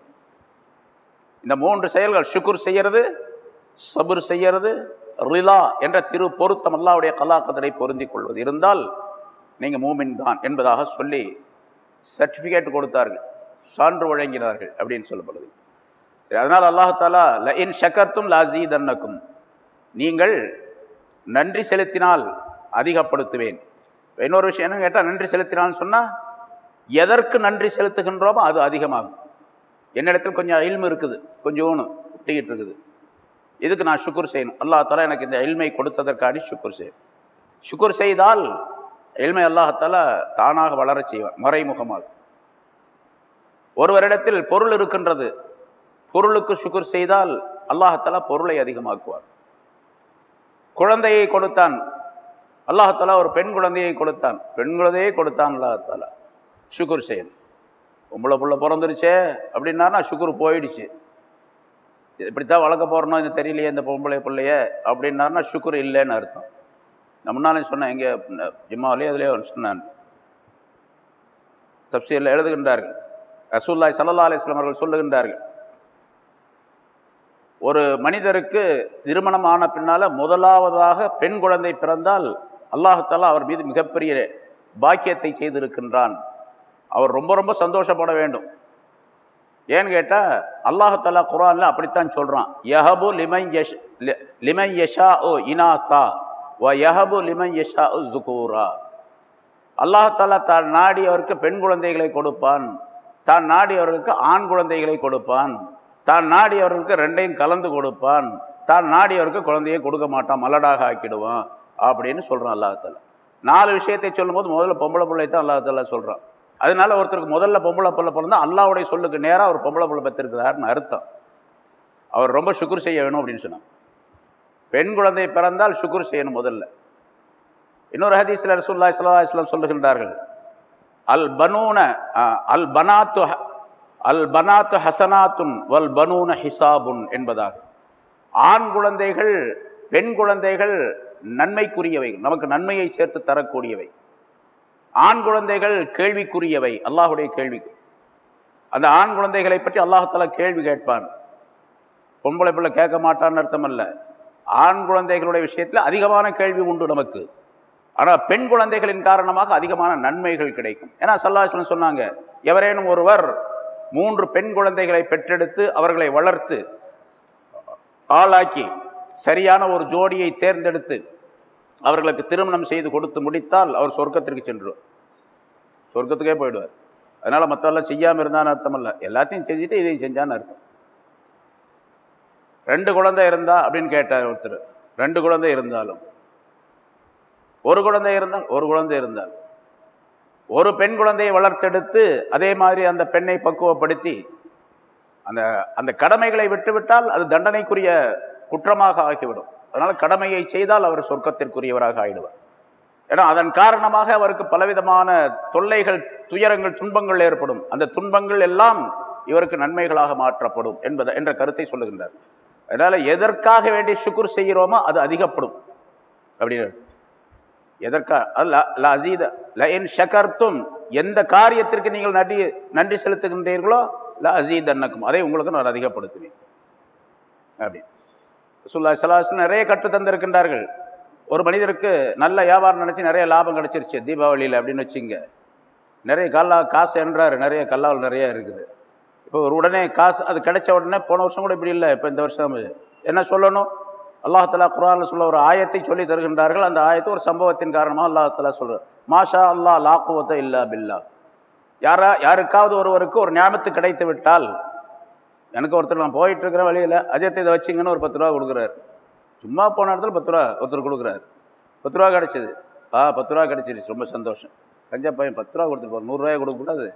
இந்த மூன்று செயல்கள் சுக்குர் செய்யறது சபுர் செய்யறது ரிலா என்ற திரு பொருத்தம் அல்லாவுடைய கலாக்கதரை பொருந்திக் கொள்வது. இருந்தால் நீங்கள் மூமின் தான் என்பதாக சொல்லி சர்டிஃபிகேட் கொடுத்தார்கள். சான்று வழங்கினார்கள் அப்படின்னு சொல்லப்படுது. சரி அதனால் அல்லாஹாலா ல இன் ஷக்கர்த்தும் லாசீதன்னக்கும் நீங்கள் நன்றி செலுத்தினால் அதிகப்படுத்துவேன். இன்னொரு விஷயம் என்ன கேட்டால் நன்றி செலுத்தினான்னு சொன்னால் எதற்கு நன்றி செலுத்துகின்றோமோ அது அதிகமாகும். என்னிடத்தில் கொஞ்சம் இல்மு இருக்குது கொஞ்சோன்னு ஒட்டிக்கிட்டு இருக்குது. இதுக்கு நான் சுக்குர் செய்யணும். அல்லாஹாலா எனக்கு இந்த எல்மை கொடுத்ததற்காடி சுக்குர் செய்யணும். சுக்குர் செய்தால் எளிமை அல்லாஹத்தால் தானாக வளரச் செய்வான் மறைமுகமாக. ஒருவரிடத்தில் பொருள் இருக்கின்றது. பொருளுக்கு சுக்குர் செய்தால் அல்லாஹத்தால பொருளை அதிகமாக்குவார் குழந்தையை கொடுத்தான். அல்லாஹத்தாலா ஒரு பெண் குழந்தையை கொடுத்தான். பெண் குழந்தையை கொடுத்தான் அல்லாஹத்தால. சுக்குர் செய்யணும். பொம்பளை புள்ள பிறந்துருச்சே அப்படின்னா சுக்குர் போயிடுச்சு. இப்படித்தான் வளர்க்க போறனோ இது தெரியலையே இந்த பொம்பளை பிள்ளைய அப்படின்னாருன்னா சுக்குர் இல்லைன்னு அர்த்தம். நான் முன்னாலே சொன்னேன் எங்கே ஜிம்மாவிலே அதிலே சொன்னான் தப்சீரில் எழுதுகின்றார்கள். ரசூல்லாய் சல்லா அலிஸ்லாம் அவர்கள் சொல்லுகின்றார்கள். ஒரு மனிதருக்கு திருமணம் ஆன பின்னால் முதலாவதாக பெண் குழந்தை பிறந்தால் அல்லாஹாலா அவர் மீது மிகப்பெரிய பாக்கியத்தை செய்திருக்கின்றான். அவர் ரொம்ப ரொம்ப சந்தோஷப்பட வேண்டும். ஏன்னு கேட்டால் அல்லாஹாலா குரானில் அப்படித்தான் சொல்கிறான் யஹபு லிமை யஷ் லிமை யஷா ஓ இனாசா. வ யஹபு லிமை யஷா ஓ அல்லாஹாலா தான் நாடியவருக்கு பெண் குழந்தைகளை கொடுப்பான். தான் நாடியவர்களுக்கு ஆண் குழந்தைகளை கொடுப்பான். தான் நாடியவர்களுக்கு ரெண்டையும் கலந்து கொடுப்பான். தான் நாடியவருக்கு குழந்தையை கொடுக்க மாட்டான் மலடாக ஆக்கிடுவான் அப்படின்னு சொல்கிறான் அல்லாஹால நாலு விஷயத்தை சொல்லும்போது முதல்ல பொம்பளை பிள்ளை தான் அல்லாஹால சொல்கிறான் அதனால ஒருத்தருக்கு முதல்ல பொம்பளை பிள்ளை பிறந்தா அல்லாவுடைய சொல்லுக்கு நேராக அவர் பொம்பளை பிள்ளை பெற்றிருக்கிறாருன்னு அர்த்தம். அவர் ரொம்ப சுக்குர் செய்ய வேணும் அப்படின்னு சொன்னாங்க பெண் குழந்தை பிறந்தால் சுக்குர் செய்யணும் முதல்ல. இன்னொரு ஹதீஸ்ல ரசூல்லாய் சல்லா இஸ்லாம் சொல்லுகின்றார்கள். அல் பனூன அல் பனாத்து அல் பனாத்து ஹசனாத்துன் வல் பனூன ஹிசாபுன் என்பதாக. ஆண் குழந்தைகள் பெண் குழந்தைகள் நன்மைக்குரியவை. நமக்கு நன்மையை சேர்த்து தரக்கூடியவை. ஆண் குழந்தைகள் கேள்விக்குரியவை. அல்லாஹுடைய கேள்வி. அந்த ஆண் குழந்தைகளை பற்றி அல்லாஹால கேள்வி கேட்பான். பொம்பளை பிள்ளை கேட்க மாட்டான்னு அர்த்தம் அல்ல. ஆண் குழந்தைகளுடைய விஷயத்தில் அதிகமான கேள்வி உண்டு நமக்கு. ஆனால் பெண் குழந்தைகளின் காரணமாக அதிகமான நன்மைகள் கிடைக்கும். ஏன்னா சல்லாஹன் சொன்னாங்க எவரேனும் ஒருவர் மூன்று பெண் குழந்தைகளை பெற்றெடுத்து அவர்களை வளர்த்து ஆளாக்கி சரியான ஒரு ஜோடியை தேர்ந்தெடுத்து அவர்களுக்கு திருமணம் செய்து கொடுத்து முடித்தால் அவர் சொர்க்கத்திற்கு சென்றுவார். சொர்க்கத்துக்கே போயிடுவார். அதனால் மற்றெல்லாம் செய்யாமல் இருந்தான்னு அர்த்தம் இல்லை. எல்லாத்தையும் செஞ்சுட்டு இதையும் செஞ்சான்னு அர்த்தம். ரெண்டு குழந்தை இருந்தா அப்படின்னு கேட்டார் ஒருத்தர். ரெண்டு குழந்தை இருந்தாலும். ஒரு குழந்தை இருந்தால் ஒரு குழந்தை இருந்தால். ஒரு பெண் குழந்தையை வளர்த்தெடுத்து அதே மாதிரி அந்த பெண்ணை பக்குவப்படுத்தி அந்த அந்த கடமைகளை விட்டுவிட்டால் அது தண்டனைக்குரிய குற்றமாக ஆகிவிடும். அதனால் கடமையை செய்தால் அவர் சொர்க்கத்திற்குரியவராக ஆகிடுவார் ஏன்னா அதன் காரணமாக அவருக்கு பலவிதமான தொல்லைகள் துயரங்கள் துன்பங்கள் ஏற்படும். அந்த துன்பங்கள் எல்லாம் இவருக்கு நன்மைகளாக மாற்றப்படும் என்பதை என்ற கருத்தை சொல்லுகின்றார். அதனால் எதற்காக வேண்டி சுக்குர் செய்கிறோமோ அது அதிகப்படும். அப்படின்னு எதற்காக அசீத லயன் ஷகர்த்தும் எந்த காரியத்திற்கு நீங்கள் நன்றி நன்றி செலுத்துகின்றீர்களோ ல அசீத் அன்னக்கும் அதை உங்களுக்கு நான் அதிகப்படுத்துவேன். அப்படி சுல்லா சலாசன் நிறைய கற்று தந்திருக்கின்றார்கள். ஒரு மனிதருக்கு நல்ல வியாபாரம் நினச்சி நிறைய லாபம் கிடச்சிருச்சு தீபாவளியில் அப்படின்னு வச்சுங்க. நிறைய கல்லா காசு என்றார் நிறைய கல்லால் நிறைய இருக்குது. இப்போ ஒரு உடனே காசு அது கிடைச்ச உடனே போன வருஷம் கூட இப்படி இல்லை இப்போ இந்த வருஷம் என்ன சொல்லணும்? அல்லாஹலா குரானில் சொல்ல ஒரு ஆயத்தை சொல்லி தருகின்றார்கள். அந்த ஆயத்தை ஒரு சம்பவத்தின் காரணமாக அல்லாஹலா சொல்கிறார் மாஷா அல்லா லாக்குவத்தை இல்லா பில்லா. யாரா யாருக்காவது ஒருவருக்கு ஒரு ஞாபகத்து கிடைத்து விட்டால் எனக்கு ஒருத்தர் நான் போயிட்டு வழியில் அஜயத்தை இதை வச்சிங்கன்னு ஒரு பத்து ரூபா கொடுக்குறாரு. சும்மா போன இடத்துல பத்து ரூபா ஒருத்தர் கொடுக்குறாரு. பத்து ரூபா கிடச்சிது. ஆ பத்து ரூபா கிடச்சிருச்சு. ரொம்ப சந்தோஷம். கஞ்சா பையன் பத்து ரூபா கொடுத்துட்டு போகிற நூறுரூவாயை கொடுக்கக்கூடாது.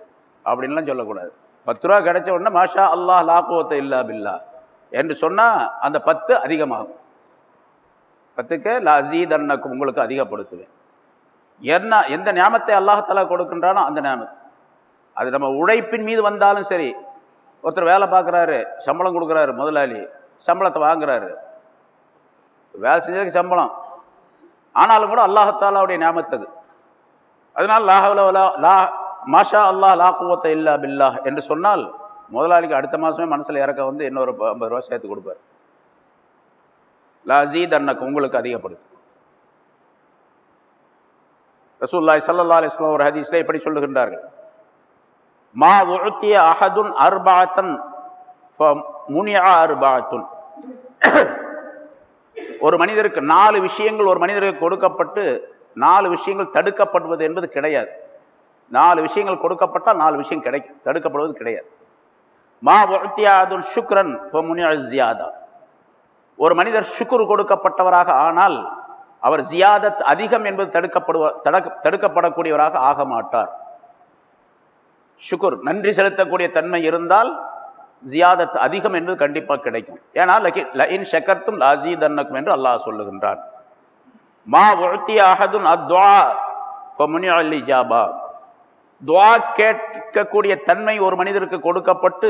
அப்படின்லாம் சொல்லக்கூடாது. பத்து ரூபா கிடைச்ச உடனே மாஷா அல்லாஹ் லாக்குவத்தை இல்லா பில்லா. என்று சொன்னால் அந்த பத்து அதிகமாகும். பத்துக்கு லசீத் அன்னக்கும் உங்களுக்கு அதிகப்படுத்துவேன். என்ன எந்த ஞாபத்தை அல்லாஹாலா கொடுக்கின்றானோ அந்த ஞாபகம் அது நம்ம உழைப்பின் மீது வந்தாலும் சரி ஒருத்தர் வேலை பார்க்குறாரு சம்பளம் கொடுக்குறாரு முதலாளி சம்பளத்தை வாங்குறாரு. வேலை செஞ்சதுக்கு சம்பளம். ஆனாலும் கூட அல்லாஹத்தாலாவுடைய ஞாபகத்தது அதனால் லாஹவுல லா மாஷா அல்லாஹ் லாக்குவத்தை இல்லா பில்லா என்று சொன்னால் முதலாளிக்கு அடுத்த மாதமே மனசில் இறக்க வந்து இன்னொரு ஐம்பது ரூபா சேர்த்து கொடுப்பார். லசீத் அன்னக்கு உங்களுக்கு அதிகப்படுது ரசூல்லாய் சல்லா அலிஸ்லாம் ஒரு ஹதீஸ்ல இப்படி சொல்லுகின்றார்கள். மா உழுத்திய அஹதுன் அர்பாத்தன் முனியா அர்பாத்துன். ஒரு மனிதருக்கு நாலு விஷயங்கள் ஒரு மனிதருக்கு கொடுக்கப்பட்டு நாலு விஷயங்கள் தடுக்கப்படுவது என்பது கிடையாது. நாலு விஷயங்கள் கொடுக்கப்பட்டால் நாலு விஷயம் கிடைக்கும். தடுக்கப்படுவது கிடையாது. மா உத்தியாதுன் சுக்ரன் ஜியாதா ஒரு மனிதர் சுக்குர் கொடுக்கப்பட்டவராக ஆனால் அவர் ஜியாதத் அதிகம் என்பது தடுக்கப்படுவ தடுக்கப்படக்கூடியவராக ஆக மாட்டார். சுக்குர் நன்றி செலுத்தக்கூடிய தன்மை இருந்தால் ஜியாதத் அதிகம் என்பது கண்டிப்பாக கிடைக்கும். ஏன்னா லஇன் ஷக்கர்த்தும் லாசீத் என்று அல்லாஹ் சொல்லுகின்றான். மா உழ்த்திய அஹதுன் அத்வா முனியாலி ஜாபா துவா கேட்கக்கூடிய தன்மை ஒரு மனிதருக்கு கொடுக்கப்பட்டு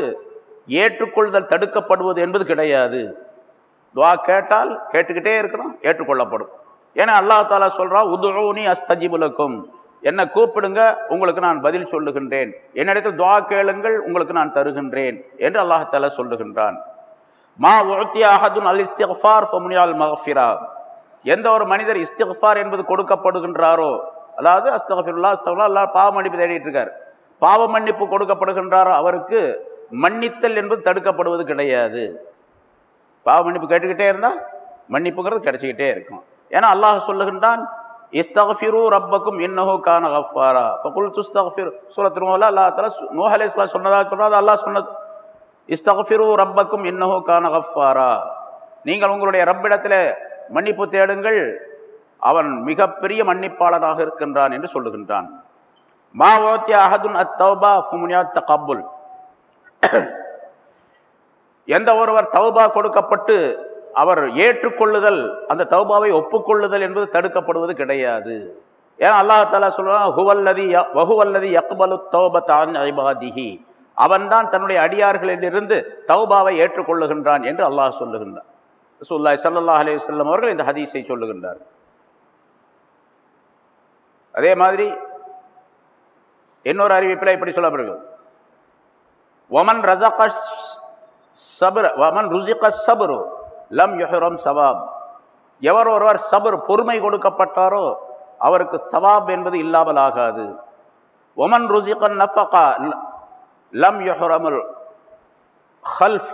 ஏற்றுக்கொள்தல் தடுக்கப்படுவது என்பது கிடையாது. துவா கேட்டால் கேட்டுக்கிட்டே இருக்கணும் ஏற்றுக்கொள்ளப்படும். ஏன்னா அல்லா தாலா சொல்கிறா உதுரோனி அஸ்தஜிபுலக்கும் என்னை கூப்பிடுங்க உங்களுக்கு நான் பதில் சொல்லுகின்றேன். என்னிடத்தில் துவா கேளுங்கள் உங்களுக்கு நான் தருகின்றேன் என்று அல்லாஹாலா சொல்லுகின்றான். மா ஒத்தியாகதுன் அல் இஸ்திஃபார் ஃபமுனியால் மஹஃபிரா எந்த ஒரு மனிதர் இஸ்திஃபார் என்பது கொடுக்கப்படுகின்றாரோ அதாவது அஸ்தகஃபிருல்லா அஸ்தகுல்லா அல்லா பாவ மன்னிப்பு தேடிட்டு இருக்கார் பாவ மன்னிப்பு கொடுக்கப்படுகின்றாரோ அவருக்கு மன்னித்தல் என்பது தடுக்கப்படுவது கிடையாது. பாவ மன்னிப்பு கேட்டுக்கிட்டே இருந்தால் மன்னிப்புங்கிறது கிடைச்சிக்கிட்டே இருக்கும். ஏன்னா அல்லாஹ் சொல்லுகின்றான் இஸ்தகஃபிரு ரப்பக்கும் இன்னஹு கான கஃபாரா. பகுல் துஸ்தகஃபிர் சூரத் அல்லா அல்லாஹ் தஆலா நூஹ் சொன்னதாக சொன்னதா சொன்னது அல்லாஹ் சொன்னது. இஸ்தகஃபிரு ரப்பக்கும் இன்னஹு கான கஃபாரா. நீங்கள் உங்களுடைய ரப்பிடத்தில் மன்னிப்பு தேடுங்கள் அவன் மிகப்பெரிய மன்னிப்பாளராக இருக்கின்றான் என்று சொல்லுகின்றான். மா ஓத்திய அஹதுன் அத்தௌபா தௌபா ஃபுமுனியா எந்த ஒருவர் தௌபா கொடுக்கப்பட்டு அவர் ஏற்றுக்கொள்ளுதல் அந்த தௌபாவை ஒப்புக்கொள்ளுதல் என்பது தடுக்கப்படுவது கிடையாது. ஏன் அல்லாஹாலா சொல்லுவான் ஹுவல்லதி வஹுவல்லதி யக்பலு தௌபத்தான் ஐபாதிஹி அவன்தான் தன்னுடைய அடியார்களிலிருந்து தௌபாவை ஏற்றுக்கொள்ளுகின்றான் என்று அல்லாஹ் சொல்லுகின்றான். ரசூல்லாய் சல்லல்லாஹ் அலி வஸல்லம் அவர்கள் இந்த ஹதீஸை சொல்லுகின்றார் அதே மாதிரி இன்னொரு அறிவிப்பில் இப்படி சொல்லப்படுகிறது. ஒமன் ரசக சபர் ஒமன் ருசிக சபரு லம் யுஹரம் சவாப். எவர் ஒருவர் சபர் பொறுமை கொடுக்கப்பட்டாரோ அவருக்கு சவாப் என்பது இல்லாமல் ஆகாது. ஒமன் ருசிகன் நஃபகா லம் யுஹரமுல் ஹல்ஃப்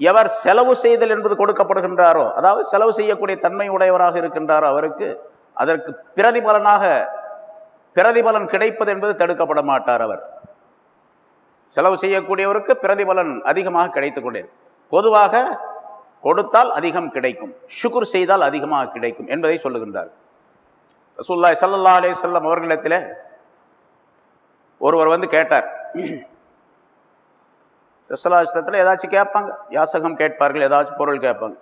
எவர் செலவு செய்தல் என்பது கொடுக்கப்படுகின்றாரோ அதாவது செலவு செய்யக்கூடிய தன்மை உடையவராக இருக்கின்றாரோ அவருக்கு அதற்கு பிரதிபலனாக பிரதிபலன் கிடைப்பது என்பது தடுக்கப்பட மாட்டார் அவர். செலவு செய்யக்கூடியவருக்கு பிரதிபலன் அதிகமாக கிடைத்துக்கொண்டேன் பொதுவாக கொடுத்தால் அதிகம் கிடைக்கும் சுக்குர் செய்தால் அதிகமாக கிடைக்கும் என்பதை சொல்லுகின்றார். ரசூல்லாய் சல்லா அலே செல்லம் அவர்களிடத்தில் ஒருவர் வந்து கேட்டார். ரசலாசிரத்தில் ஏதாச்சும் கேட்பாங்க யாசகம் கேட்பார்கள் ஏதாச்சும் பொருள் கேட்பாங்க.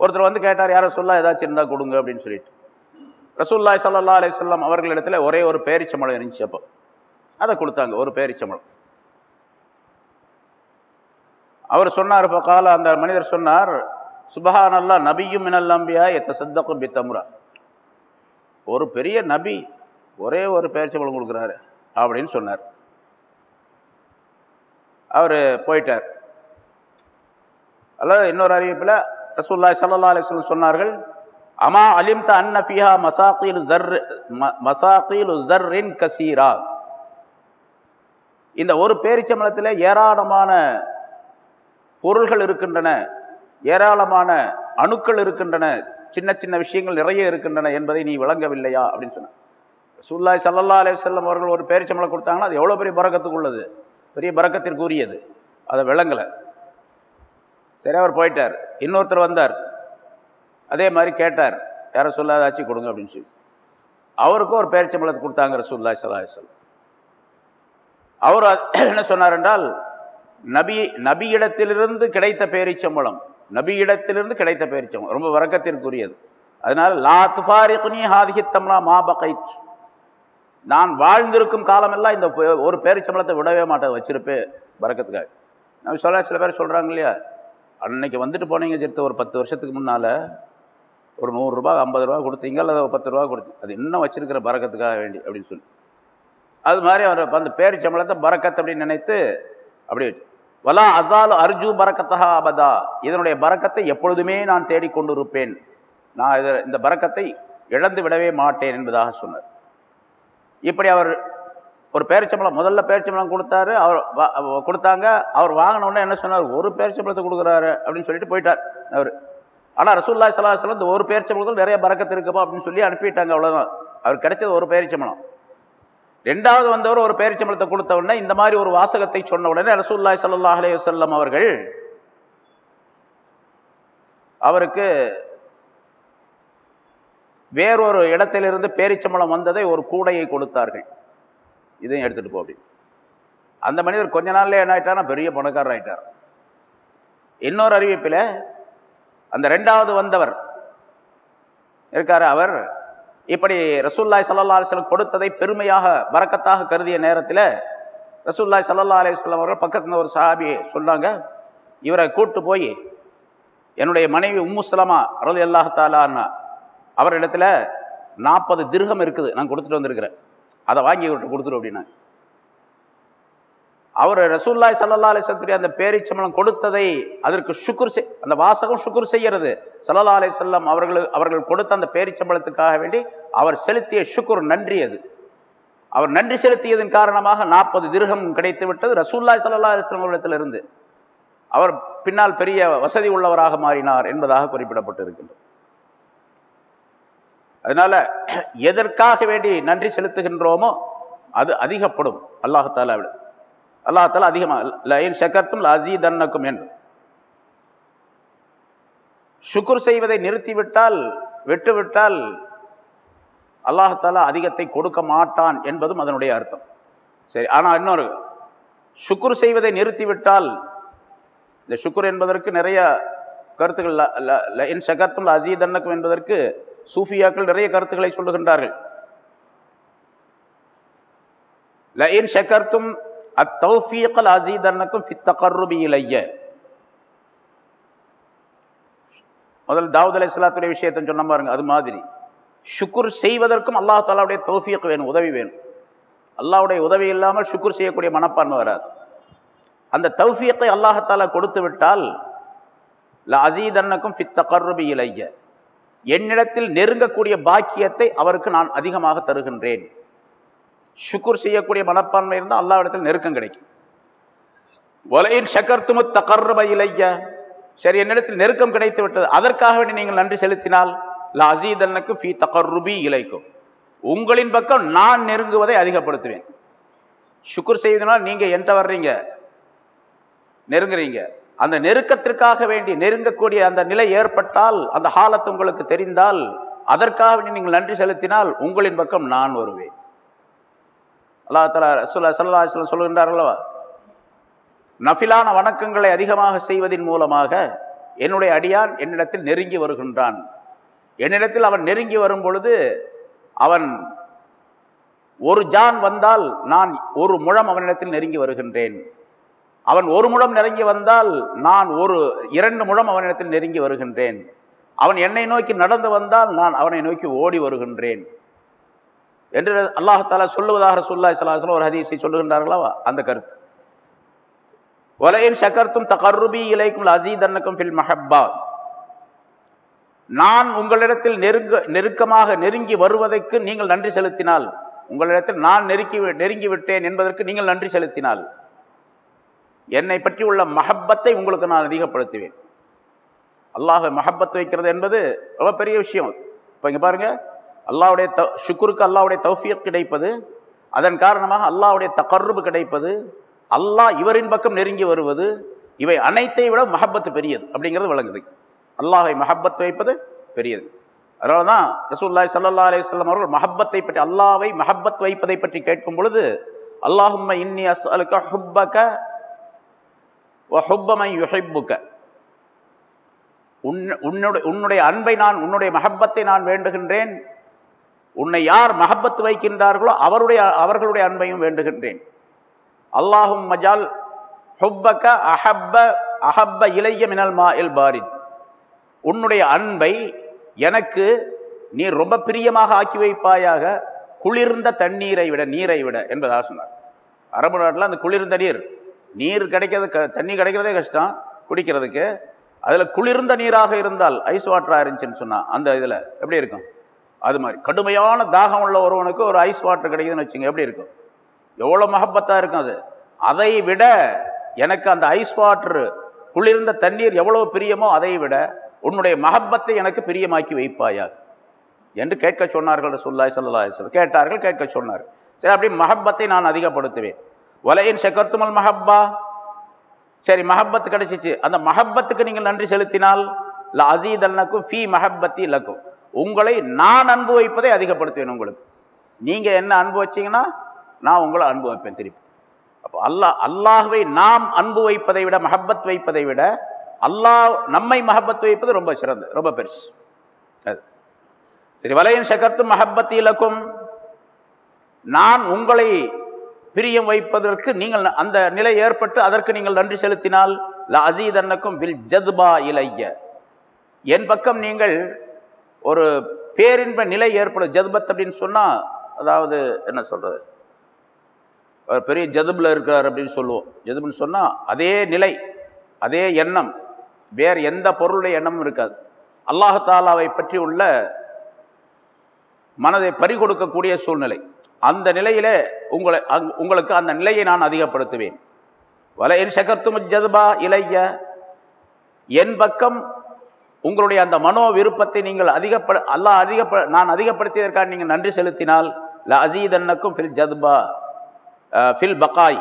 ஒருத்தர் வந்து கேட்டார் யாரை சொல்லா ஏதாச்சும் இருந்தால் கொடுங்க அப்படின்னு சொல்லிட்டு. ரசூல்லாய் சல்லா அலிஸ்லாம் அவர்களிடத்துல ஒரே ஒரு பேரிச்சம்பழம் இருந்துச்சு அப்போ. அதை கொடுத்தாங்க ஒரு பேரிச்சம்பழம் அவர் சொன்னார் இப்போ கால அந்த மனிதர் சொன்னார் சுபஹானல்லா நபியும் மினல் நம்பியா எத்த சத்தக்கும் பித்தமுரா. ஒரு பெரிய நபி ஒரே ஒரு பேரிச்சம்பழம் கொடுக்குறாரு அப்படின்னு சொன்னார். அவர் போயிட்டார். அல்லது இன்னொரு அறிவிப்பில் ரசூல்லாய் சல்லா அலிஸ்லம் சொன்னார்கள் அமா அலிம்த அன்ன ஃபிஹா மசாக்கீல் ஜர் மசாக்கீல் ஜர்ரின் கசீரா. இந்த ஒரு பேரிச்சம்பளத்தில் ஏராளமான பொருள்கள் இருக்கின்றன ஏராளமான அணுக்கள் இருக்கின்றன சின்ன சின்ன விஷயங்கள் நிறைய இருக்கின்றன என்பதை நீ விளங்கவில்லையா அப்படின்னு சொன்ன சுல்லாய் சல்லா அலே செல்லம் அவர்கள் ஒரு பேரிச்சம்பளம் கொடுத்தாங்கன்னா அது எவ்வளோ பெரிய பறக்கத்துக்கு உள்ளது? பெரிய பறக்கத்திற்குரியது. அதை விளங்கலை. சரி அவர் போயிட்டார். இன்னொருத்தர் வந்தார். அதே மாதிரி கேட்டார் யாரை சொல்லாதாச்சும் கொடுங்க அப்படின்னு சொல்லி. அவருக்கும் ஒரு பேரிச்சம்பளத்தை கொடுத்தாங்க ரசூல்லா சலாஹல் அவர் என்ன சொன்னார் என்றால் நபி நபியிடத்திலிருந்து கிடைத்த பேரிச்சம்பளம் நபியிடத்திலிருந்து கிடைத்த பேரிச்சம்பளம் ரொம்ப வரக்கத்திற்குரியது. அதனால் லா துஃபாரிக்னி ஹாதிஹித்தம்லா மா பகைத். நான் வாழ்ந்திருக்கும் காலமெல்லாம் இந்த ஒரு பேரிச்சம்பளத்தை விடவே மாட்டேன் வச்சிருப்பேன் வரக்கத்துக்காக. நம்ம சொல்ல சில பேர் சொல்கிறாங்க இல்லையா? அன்னைக்கு வந்துட்டு போனீங்க சேர்த்து ஒரு பத்து வருஷத்துக்கு முன்னால் ஒரு நூறுரூபா ஐம்பது ரூபா கொடுத்தீங்க அல்லது பத்து ரூபா கொடுத்தீங்க. அது இன்னும் வச்சிருக்கிற பறக்கத்துக்காக வேண்டி அப்படின்னு சொல்லி. அது மாதிரி அவர் அந்த பேரிச்சம்பளத்தை பறக்கத் அப்படின்னு நினைத்து அப்படி வலா அசால் அர்ஜு பறக்கத்தகா அபதா. இதனுடைய பறக்கத்தை எப்பொழுதுமே நான் தேடிக்கொண்டு இருப்பேன் நான் இதை இந்த பறக்கத்தை இழந்து விடவே மாட்டேன் என்பதாக சொன்னார். இப்படி அவர் ஒரு பேரிச்சம்பளம் முதல்ல பேரிச்சம்பளம் கொடுத்தாரு அவர் கொடுத்தாங்க அவர் வாங்கினோடனே என்ன சொன்னார் ஒரு பேரிச்சம்பளத்தை கொடுக்குறாரு அப்படின்னு சொல்லிட்டு போயிட்டார் அவர். ஆனால் ரசூல்லா சலாஹலம் இந்த ஒரு பேரிச்சம்பளத்தில் நிறைய பறக்கத்து இருக்குமா அப்படின்னு சொல்லி அனுப்பிட்டாங்க அவ்வளோதான் அவர் கிடைச்சது ஒரு பேரிச்சம்பளம் ரெண்டாவது வந்தவர் ஒரு பேரிச்சம்பளத்தை கொடுத்த உடனே இந்த மாதிரி ஒரு வாசகத்தை சொன்ன உடனே ரசூல்லாய் சல்லா அலே வல்லம் அவர்கள் அவருக்கு வேறொரு இடத்திலிருந்து பேரிச்சம்பளம் வந்ததை ஒரு கூடையை கொடுத்தார்கள். இதையும் எடுத்துகிட்டு போ அப்படின்னு. அந்த மனிதர் கொஞ்ச நாள்லேயே என்ன ஆகிட்டார் பெரிய பணக்காரர் ஆகிட்டார் இன்னொரு அறிவிப்பில் அந்த ரெண்டாவது வந்தவர். இருக்கார் அவர். இப்படி ரசூல்லாய் சல்லா அலிஸ்லம் கொடுத்ததை பெருமையாக வரக்கத்தாக கருதிய நேரத்தில் ரசூல்லாய் சல்லா அலிஸ்லாம் அவர்கள் பக்கத்தில் ஒரு சாபியை சொன்னாங்க இவரை கூட்டு போய் என்னுடைய மனைவி உம்முசலமா அருள் அல்லாஹாலான்னா அவரிடத்துல நாற்பது திருகம் இருக்குது. நான் கொடுத்துட்டு வந்திருக்கிறேன். அதை வாங்கி இவர்கிட்ட கொடுத்துரு அப்படின்னா அவர் ரசூல்லாய் சல்லா அலிஸ்லத்துடைய அந்த பேரிச்சம்பளம் கொடுத்ததை அதற்கு சுக்குர் செய் அந்த வாசகம் சுக்குர் செய்கிறது. சல்லா அலி செல்லம் அவர்கள் அவர்கள் கொடுத்த அந்த பேரிச்சம்பளத்துக்காக வேண்டி அவர் செலுத்திய சுக்குர் நன்றி அது அவர் நன்றி செலுத்தியதன் காரணமாக நாற்பது திருகம் கிடைத்து விட்டது ரசூல்லாய் சல்லா அலிஸ்லாம் அவரிடத்திலிருந்து அவர் பின்னால் பெரிய வசதி உள்ளவராக மாறினார் என்பதாக குறிப்பிடப்பட்டிருக்கின்றது. அதனால எதற்காக வேண்டி நன்றி செலுத்துகின்றோமோ அது அதிகப்படும். அல்லாஹால விட அல்லாஹால அதிகமாக லயின் சக்கர்த்தும் அசீதன்னக்கும் என்று. சுக்குர் செய்வதை நிறுத்திவிட்டால் விட்டுவிட்டால் அல்லாஹாலா அதிகத்தை கொடுக்க மாட்டான் என்பதும் அதனுடைய அர்த்தம். சரி ஆனால் இன்னொரு சுக்குர் செய்வதை நிறுத்திவிட்டால் இந்த சுக்குர் என்பதற்கு நிறைய கருத்துக்கள் லயின் சகர்த்தும் அசீதன்னக்கும் என்பதற்கு சூஃபியாக்கள் நிறைய கருத்துக்களை சொல்லுகின்றார்கள். லயின் ஷக்கர்த்தும் அத்தௌஃபீக்கல் அசீதர்னுக்கும் ஃபித்தகர்ருபி இலைய. முதல் தாவூத் அலி இஸ்லாத்துடைய விஷயத்தை சொன்ன பாருங்க அது மாதிரி. சுக்குர் செய்வதற்கும் அல்லாஹ் தாலாவுடைய தௌஃபீக் வேணும் உதவி வேணும். அல்லாவுடைய உதவி இல்லாமல் சுக்குர் செய்யக்கூடிய மனப்பான்மை வராது. அந்த தௌஃபியத்தை அல்லாஹாலா கொடுத்து விட்டால் ல அசீதன்னக்கும் ஃபித்தகர்ருபி இலைய. என்னிடத்தில் நெருங்கக்கூடிய பாக்கியத்தை அவருக்கு நான் அதிகமாக தருகின்றேன். சுக்குர் செய்யக்கூடிய மனப்பான்மை இருந்தால் அல்லா இடத்துல நெருக்கம் கிடைக்கும். ஒலையின் சக்கர்த்துமு தகர்ரப இலையா. சரி என்னிடத்தில் நெருக்கம் கிடைத்து விட்டது. அதற்காக வேண்டி நீங்கள் நன்றி செலுத்தினால் லசீதனுக்கு ஃபி தகர்ருபி இலைக்கும். உங்களின் பக்கம் நான் நெருங்குவதை அதிகப்படுத்துவேன். சுக்குர் செய்வதனால் நீங்கள் என்கிட்ட வர்றீங்க. நெருங்குறீங்க. அந்த நெருக்கத்திற்காக வேண்டி நெருங்கக்கூடிய அந்த நிலை ஏற்பட்டால் அந்த ஹாலத்து உங்களுக்கு தெரிந்தால் அதற்காக வேண்டி நீங்கள் நன்றி செலுத்தினால் உங்களின் பக்கம் நான் வருவேன். அல்லா தலா சொல்ல சல்லா அல்லவா? நஃபிலான வணக்கங்களை அதிகமாக செய்வதன் மூலமாக என்னுடைய அடியான் என்னிடத்தில் நெருங்கி வருகின்றான். என்னிடத்தில் அவன் நெருங்கி வரும் பொழுது அவன் ஒரு ஜான் வந்தால் நான் ஒரு முழம் அவனிடத்தில் நெருங்கி வருகின்றேன். அவன் ஒரு முழம் நெருங்கி வந்தால் நான் ஒரு இரண்டு முழம் அவனிடத்தில் நெருங்கி வருகின்றேன். அவன் என்னை நோக்கி நடந்து வந்தால் நான் அவனை நோக்கி ஓடி வருகின்றேன். என்று அல்லாஹாலா சொல்லுவதாக சொல்லா சலாஹலம் ஒரு ஹதீஸை சொல்லுகின்றார்களா அந்த கருத்து. ஒலையின் சக்கர்த்தும் தகருபி இலைக்கும் அசீதன்னுக்கும் ஃபில் மஹப்பா. நான் உங்களிடத்தில் நெருங்க நெருக்கமாக நெருங்கி வருவதற்கு நீங்கள் நன்றி செலுத்தினால் உங்களிடத்தில் நான் நெருக்கி நெருங்கி விட்டேன் என்பதற்கு நீங்கள் நன்றி செலுத்தினால் என்னை பற்றி உள்ள மஹப்பத்தை உங்களுக்கு நான் அதிகப்படுத்துவேன். அல்லாஹ் மஹப்பத் வைக்கிறது என்பது ரொம்ப பெரிய விஷயம். இப்போ இங்கே பாருங்கள் அல்லாவுடைய த ஷுக்குருக்கு அல்லாவுடைய தௌஃபியத் கிடைப்பது அதன் காரணமாக அல்லாவுடைய தகர்பு கிடைப்பது அல்லாஹ் இவரின் பக்கம் நெருங்கி வருவது இவை அனைத்தை விட மஹப்பத்து பெரியது அப்படிங்கிறது விளங்குது. அல்லாஹை மஹப்பத் வைப்பது பெரியது. அதனால தான் ரசூல்லாய் சல்லா அலிஸ்லாம் அவர்கள் மஹப்பத்தை பற்றி அல்லாவை மஹப்பத் வைப்பதை பற்றி கேட்கும் பொழுது அல்லாஹும்ம இன்னி அஸ்அலுக்க ஹுப்பக ஹுப்பமை யுஹிப்புக்க உன் உன்னுடைய உன்னுடைய அன்பை நான் உன்னுடைய மஹப்பத்தை நான் வேண்டுகின்றேன் உன்னை யார் மஹப்பத் வைக்கின்றார்களோ அவருடைய அவர்களுடைய அன்பையும் வேண்டுகின்றேன். அல்லாஹும் மஜால் ஹுப்பக அஹப்ப அஹப்ப இளைய மினல் மா எல் பாரித். உன்னுடைய அன்பை எனக்கு நீ ரொம்ப பிரியமாக ஆக்கி வைப்பாயாக குளிர்ந்த தண்ணீரை விட நீரை விட என்பதாக சொன்னார். அரபு நாட்டில் அந்த குளிர்ந்த நீர் நீர் கிடைக்கிறது க தண்ணி கிடைக்கிறதே கஷ்டம் குடிக்கிறதுக்கு. அதில் குளிர்ந்த நீராக இருந்தால் ஐஸ் வாட்டராக இருந்துச்சுன்னு சொன்னால் அந்த இதில் எப்படி இருக்கும்? அது மாதிரி. கடுமையான தாகம் உள்ள ஒருவனுக்கு ஒரு ஐஸ் வாட்டர் கிடைக்குதுன்னு வச்சுங்க எப்படி இருக்கும்? எவ்வளோ மகப்பத்தாக இருக்கும் அது? அதை விட எனக்கு அந்த ஐஸ் வாட்டர் குளிர்ந்த தண்ணீர் எவ்வளோ பிரியமோ அதை விட உன்னுடைய மகப்பத்தை எனக்கு பிரியமாக்கி வைப்பாயா? என்று கேட்க சொன்னார்கள் சொல்லாய் சொல்லலாய் சொல்ல கேட்டார்கள் கேட்க சொன்னார். சரி அப்படி மஹப்பத்தை நான் அதிகப்படுத்துவேன். வலையின் செக்கர்த்துமல் மஹப்பா? சரி மஹப்பத்து கிடைச்சிச்சு. அந்த மஹப்பத்துக்கு நீங்கள் நன்றி செலுத்தினால் ல அசீதல்னக்கும் ஃபீ மஹப்பத்தி லக்கும். உங்களை நான் அன்பு வைப்பதை அதிகப்படுத்துவேன் உங்களுக்கு. நீங்கள் என்ன அன்பு வச்சீங்கன்னா நான் உங்களை அன்பு வைப்பேன் திருப்பி. அப்போ அல்லாஹ் அல்லாஹுவை நாம் அன்பு வைப்பதை விட மஹப்பத் வைப்பதை விட அல்லாஹ் நம்மை மஹப்பத் வைப்பது ரொம்ப சிறந்தது ரொம்ப பெருசு. அது. சரி வலையின் சக்கர்த்தும் மஹப்பத் இலக்கும். நான் உங்களை பிரியம் வைப்பதற்கு நீங்கள் அந்த நிலை ஏற்பட்டு அதற்கு நீங்கள் நன்றி செலுத்தினால் ல அசீதன்னக்கும் வில் ஜதுபா இலைய. என் பக்கம் நீங்கள் ஒரு பேரின்ப நிலை ஏற்படும். ஜதுபத் அப்படின்னு சொன்னால் அதாவது என்ன சொல்கிறது ஒரு பெரிய ஜதுபில் இருக்கிறார் அப்படின்னு சொல்லுவோம். ஜதுபுன்னு சொன்னால் அதே நிலை அதே எண்ணம் வேறு எந்த பொருளுடைய எண்ணமும் இருக்காது. அல்லாஹாலாவை பற்றி உள்ள மனதை பறிகொடுக்கக்கூடிய சூழ்நிலை. அந்த நிலையிலே உங்களை அங்- உங்களுக்கு அந்த நிலையை நான் அதிகப்படுத்துவேன். வலையின் சகர்த்தும் ஜதுபா இலைய என் பக்கம் உங்களுடைய அந்த மனோ விருப்பத்தை நீங்கள் அதிகப்பட அல்லாஹ் அதிகப்ப நான் அதிகப்படுத்தியதற்காக நீங்கள் நன்றி செலுத்தினால் ல அசீதன்னக்கும் ஃபில் ஜதுபா ஃபில் பக்காய்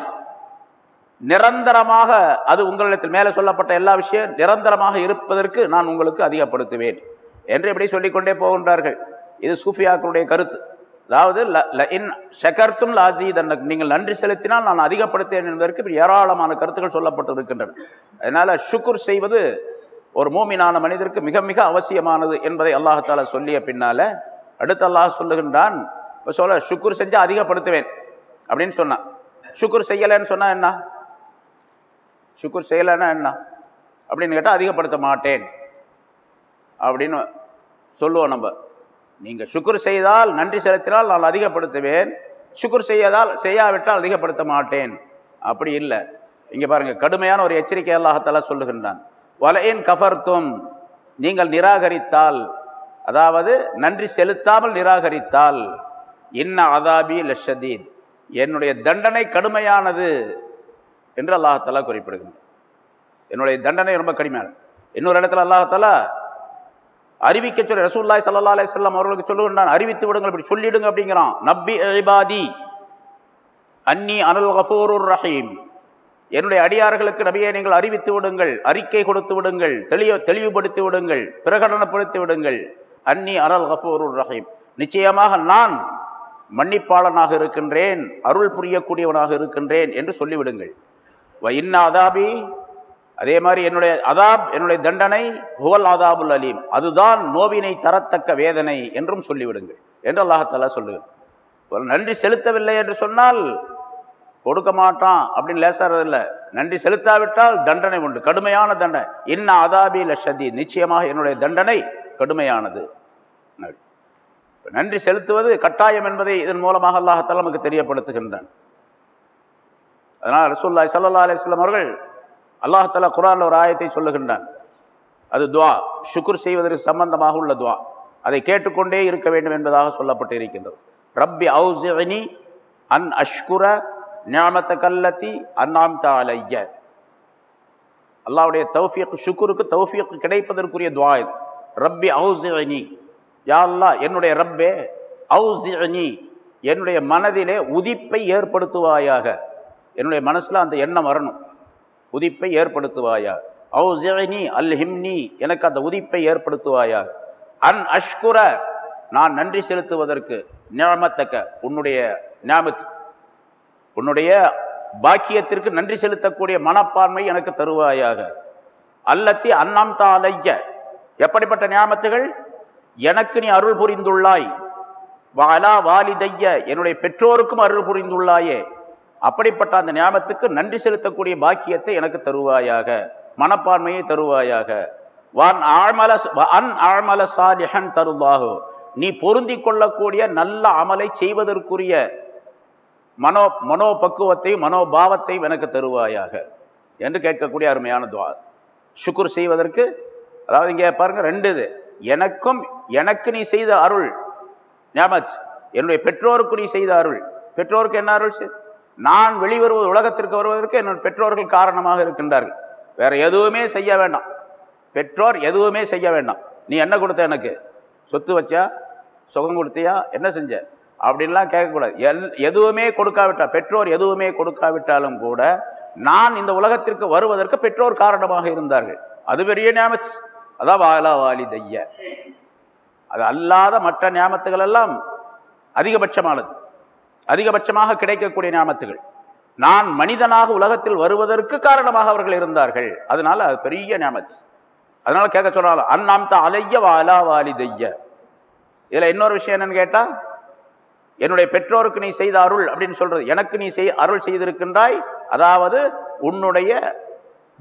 நிரந்தரமாக அது உங்களிடத்தில் மேலே சொல்லப்பட்ட எல்லா விஷயம் நிரந்தரமாக இருப்பதற்கு நான் உங்களுக்கு அதிகப்படுத்துவேன் என்று இப்படி சொல்லிக்கொண்டே போகின்றார்கள். இது சூஃபியாக்களுடைய கருத்து. அதாவது ல- ல இன் ஷகர்த்தும் லாசீதன் நீங்கள் நன்றி செலுத்தினால் நான் அதிகப்படுத்தேன் என்பதற்கு ஏராளமான கருத்துக்கள் சொல்லப்பட்டு இருக்கின்றன அதனால் ஷுக்குர் செய்வது ஒரு மூமினான மனிதருக்கு மிக மிக அவசியமானது என்பதை அல்லாஹால சொல்லிய பின்னால அடுத்து அல்லாஹ் சொல்லுகின்றான் இப்போ சொல்ல சுக்குர் செஞ்சால் அதிகப்படுத்துவேன் அப்படின்னு சொன்னான் சுக்குர் செய்யலைன்னு சொன்னால் என்ன? சுக்குர் செய்யலைன்னா என்ன? அப்படின்னு கேட்டால் அதிகப்படுத்த மாட்டேன் அப்படின்னு சொல்லுவோம் நம்ம. நீங்கள் சுக்குர் செய்தால் நன்றி செலுத்தினால் நான் அதிகப்படுத்துவேன். சுக்குர் செய்யதால் செய்யாவிட்டால் அதிகப்படுத்த மாட்டேன். அப்படி இல்லை. இங்கே பாருங்கள் கடுமையான ஒரு எச்சரிக்கை அல்லாஹத்தாலா சொல்லுகின்றான். வலையின் கஃபர்த்தும் நீங்கள் நிராகரித்தால் அதாவது நன்றி செலுத்தாமல் நிராகரித்தால் இன்ன அதாபி லஷதீத் என்னுடைய தண்டனை கடுமையானது என்று அல்லாஹாலா குறிப்பிடுகின்றான். என்னுடைய தண்டனை ரொம்ப கடுமையானது. இன்னொரு இடத்துல அல்லாஹாலா அறிவிக்க சொல்லி ரசூல்லாய் சல்லா அலிஸ்லாம் அவர்களுக்கு சொல்லுகின்றான் அறிவித்து விடுங்கள் இப்படி சொல்லிடுங்க அப்படிங்கிறான். நப்பி இபாதி அன்னி அனல் கஃபூருர் ரஹீம். என்னுடைய அடியார்களுக்கு நபியை நீங்கள் அறிவித்து விடுங்கள் அறிக்கை கொடுத்து விடுங்கள் தெளிய தெளிவுபடுத்தி விடுங்கள் பிரகடனப்படுத்தி விடுங்கள். அன்னி அனல் கஃபூருர் ரஹீம். நிச்சயமாக நான் மன்னிப்பாளனாக இருக்கின்றேன் அருள் புரியக்கூடியவனாக இருக்கின்றேன் என்று சொல்லிவிடுங்கள். வ இன்ன அதாபி அதே மாதிரி என்னுடைய அதாப் என்னுடைய தண்டனை புகல் அதாபுல் அலீம். அதுதான் நோவினை தரத்தக்க வேதனை என்றும் சொல்லிவிடுங்கள். என்று அல்லாஹாலா சொல்லுங்கள் ஒரு நன்றி செலுத்தவில்லை என்று சொன்னால் கொடுக்க மாட்டான் அப்படின்னு லேசாறது இல்லை. நன்றி செலுத்தாவிட்டால் தண்டனை உண்டு. கடுமையான தண்டனை. இன்ன அதாபி லஷதி. நிச்சயமாக என்னுடைய தண்டனை கடுமையானது. நன்றி செலுத்துவது கட்டாயம் என்பதை இதன் மூலமாக அல்லாஹத்தால் நமக்கு தெரியப்படுத்துகின்றான். அதனால் ரசூல்லாய் சல்லா அலிஸ்லாம் அவர்கள் அல்லாஹாலா குரான் ஒரு ஆயத்தை சொல்லுகின்றான். அது துவா. சுக்குர் செய்வதற்கு சம்பந்தமாக உள்ள துவா. அதை கேட்டுக்கொண்டே இருக்க வேண்டும் என்பதாக சொல்லப்பட்டு இருக்கின்றது ரப்பி அவுசினி அன் அஷ்குர ஞாமத்த கல்லத்தி அண்ணாம் தாலைய அல்லாவுடைய தௌஃபியக் சுக்குருக்கு தௌஃபியக் கிடைப்பதற்குரிய துவா இது. ரப்பி அவுசினி யா அல்லா என்னுடைய ரப்பே அவுசினி என்னுடைய மனதிலே உதிப்பை ஏற்படுத்துவாயாக. என்னுடைய மனசில் அந்த எண்ணம் வரணும். உதிப்பை ஏற்படுத்துவாயாக. அவுசினி அல் ஹிம்னி எனக்கு அந்த உதிப்பை ஏற்படுத்துவாயாக. அன் அஷ்குர நான் நன்றி செலுத்துவதற்கு ஞாபத்தக்க உன்னுடைய ஞாபத்து உன்னுடைய பாக்கியத்திற்கு நன்றி செலுத்தக்கூடிய மனப்பான்மை எனக்கு தருவாயாக. அல்லத்தி அன்னம் தாலைய. எப்படிப்பட்ட ஞாபகத்துகள் எனக்கு நீ அருள் புரிந்துள்ளாய். வாலா வாலிதைய. என்னுடைய பெற்றோருக்கும் அருள் புரிந்துள்ளாயே. அப்படிப்பட்ட அந்த ஞாபகத்துக்கு நன்றி செலுத்தக்கூடிய பாக்கியத்தை எனக்கு தருவாயாக. மனப்பான்மையை தருவாயாக. வான் ஆழ்மல அன் ஆழ்மல சாலிஹன் தருவாகும் நீ பொருந்தி கொள்ளக்கூடிய நல்ல அமலை செய்வதற்குரிய மனோ மனோபக்குவத்தையும் மனோபாவத்தையும் எனக்கு தருவாயாக என்று கேட்கக்கூடிய அருமையான துவா. சுக்குர் செய்வதற்கு அதாவது இங்கே பாருங்கள் ரெண்டு இது. எனக்கும் எனக்கு நீ செய்த அருள் ஞாபத் என்னுடைய பெற்றோருக்கு நீ செய்த அருள். பெற்றோருக்கு என்ன அருள் நான் வெளிவருவது உலகத்திற்கு வருவதற்கு என்னுடைய பெற்றோர்கள் காரணமாக இருக்கின்றார்கள். வேற எதுவுமே செய்ய வேண்டாம். பெற்றோர் எதுவுமே செய்ய வேண்டாம். நீ என்ன கொடுத்த எனக்கு? சொத்து வச்சா? சுகம் கொடுத்தியா? என்ன செஞ்ச? அப்படின்லாம் கேட்கக்கூடாது. எல் எதுவுமே கொடுக்காவிட்டால் பெற்றோர் எதுவுமே கொடுக்காவிட்டாலும் கூட நான் இந்த உலகத்திற்கு வருவதற்கு பெற்றோர் காரணமாக இருந்தார்கள். அது பெரிய ஞாபகம் அதான் வாலா வாலி தைய அது அல்லாத மற்ற ஞாபகத்துகள் எல்லாம் அதிகபட்சமானது. அதிகபட்சமாக கிடைக்கக்கூடிய ஞாபகத்துகள் நான் மனிதனாக உலகத்தில் வருவதற்கு காரணமாக அவர்கள் இருந்தார்கள். அதனால அது பெரிய ஞாபகம் அதனால கேட்க சொன்னாலும் அந்நாம் தான் அலைய வாலா வாலி தைய இதில் இன்னொரு விஷயம் என்னன்னு கேட்டால் என்னுடைய பெற்றோருக்கு நீ செய்த அருள் அப்படின்னு சொல்றது. எனக்கு நீ செய் அருள் செய்திருக்கின்றாய். அதாவது உன்னுடைய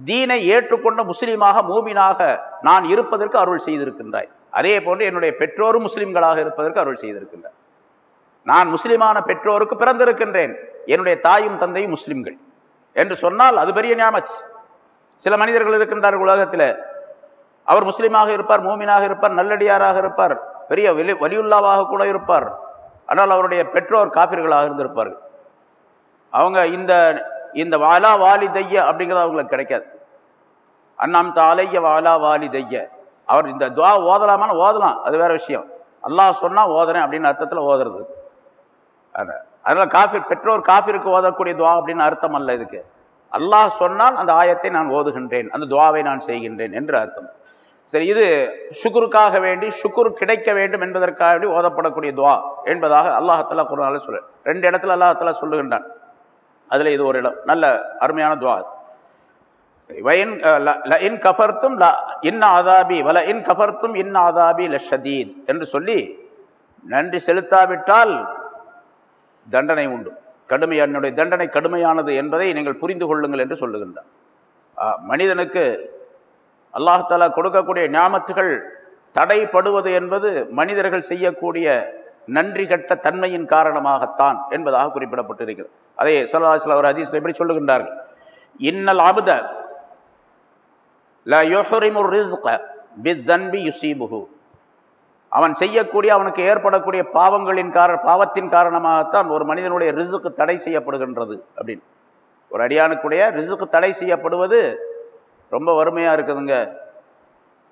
தீனை ஏற்றுக்கொண்ட முஸ்லீமாக மூமினாக நான் இருப்பதற்கு அருள் செய்திருக்கின்றாய். அதே போன்று என்னுடைய பெற்றோரும் முஸ்லீம்களாக இருப்பதற்கு அருள் செய்திருக்கின்றாய். நான் முஸ்லிமான பெற்றோருக்கு பிறந்திருக்கின்றேன். என்னுடைய தாயும் தந்தையும் முஸ்லிம்கள். என்று சொன்னால் அது பெரிய ஞாபகம் சில மனிதர்கள் இருக்கின்றார்கள் உலகத்தில். அவர் முஸ்லீமாக இருப்பார் மூமினாக இருப்பார் நல்லடியாராக இருப்பார் பெரிய வலி வலியுல்லாவாக கூட இருப்பார். ஆனால் அவருடைய பெற்றோர் காப்பிர்களாக இருந்திருப்பார்கள். அவங்க இந்த இந்த வாலா வாலி தைய அப்படிங்கிறது அவங்களுக்கு கிடைக்காது. அண்ணாம் தாலைய வாலா வாலி தைய அவர் இந்த துவா ஓதலாமான்னு ஓதலாம். அது வேற விஷயம். அல்லாஹ் சொன்னால் ஓதுறேன் அப்படின்னு அர்த்தத்தில் ஓதுறது. அதனால் காஃபிர் பெற்றோர் காஃபிற்கு ஓதக்கூடிய துவா அப்படின்னு அர்த்தம் அல்ல இதுக்கு. அல்லாஹ் சொன்னால் அந்த ஆயத்தை நான் ஓதுகின்றேன். அந்த துவாவை நான் செய்கின்றேன் என்று அர்த்தம். சரி இது சுக்குருக்காக வேண்டி சுக்குர் கிடைக்க வேண்டும் என்பதற்காக வேண்டி ஓதப்படக்கூடிய துவா என்பதாக அல்லாஹத்தலா குரான சொல்ல. ரெண்டு இடத்துல அல்லாஹத்தலா சொல்லுகின்றான். அதில் இது ஒரு இடம். நல்ல அருமையான துவா இன் கஃபர்த்தும் இன் ஆதாபி வல இன் கஃபர்த்தும் இன் ஆதாபி லஷதீத் என்று சொல்லி நன்றி செலுத்தாவிட்டால் தண்டனை உண்டு. கடுமை என்னுடைய தண்டனை கடுமையானது என்பதை நீங்கள் புரிந்து கொள்ளுங்கள் என்று சொல்லுகின்றான். மனிதனுக்கு அல்லாஹாலா கொடுக்கக்கூடிய ஞாபகத்துகள் தடைப்படுவது என்பது மனிதர்கள் செய்யக்கூடிய நன்றி கட்ட தன்மையின் காரணமாகத்தான் என்பதாக குறிப்பிடப்பட்டிருக்கிறது. அதே சொல்லாசில் அவர் அதிசயம் எப்படி சொல்லுகின்றார்கள். இன்னல் அபுத அவன் செய்யக்கூடிய அவனுக்கு ஏற்படக்கூடிய பாவங்களின் கார பாவத்தின் காரணமாகத்தான் ஒரு மனிதனுடைய ரிசுக்கு தடை செய்யப்படுகின்றது அப்படின்னு. ஒரு அடியானுக்குடைய ரிசுக்கு தடை செய்யப்படுவது ரொம்ப வறுமையாக இருக்குதுங்க.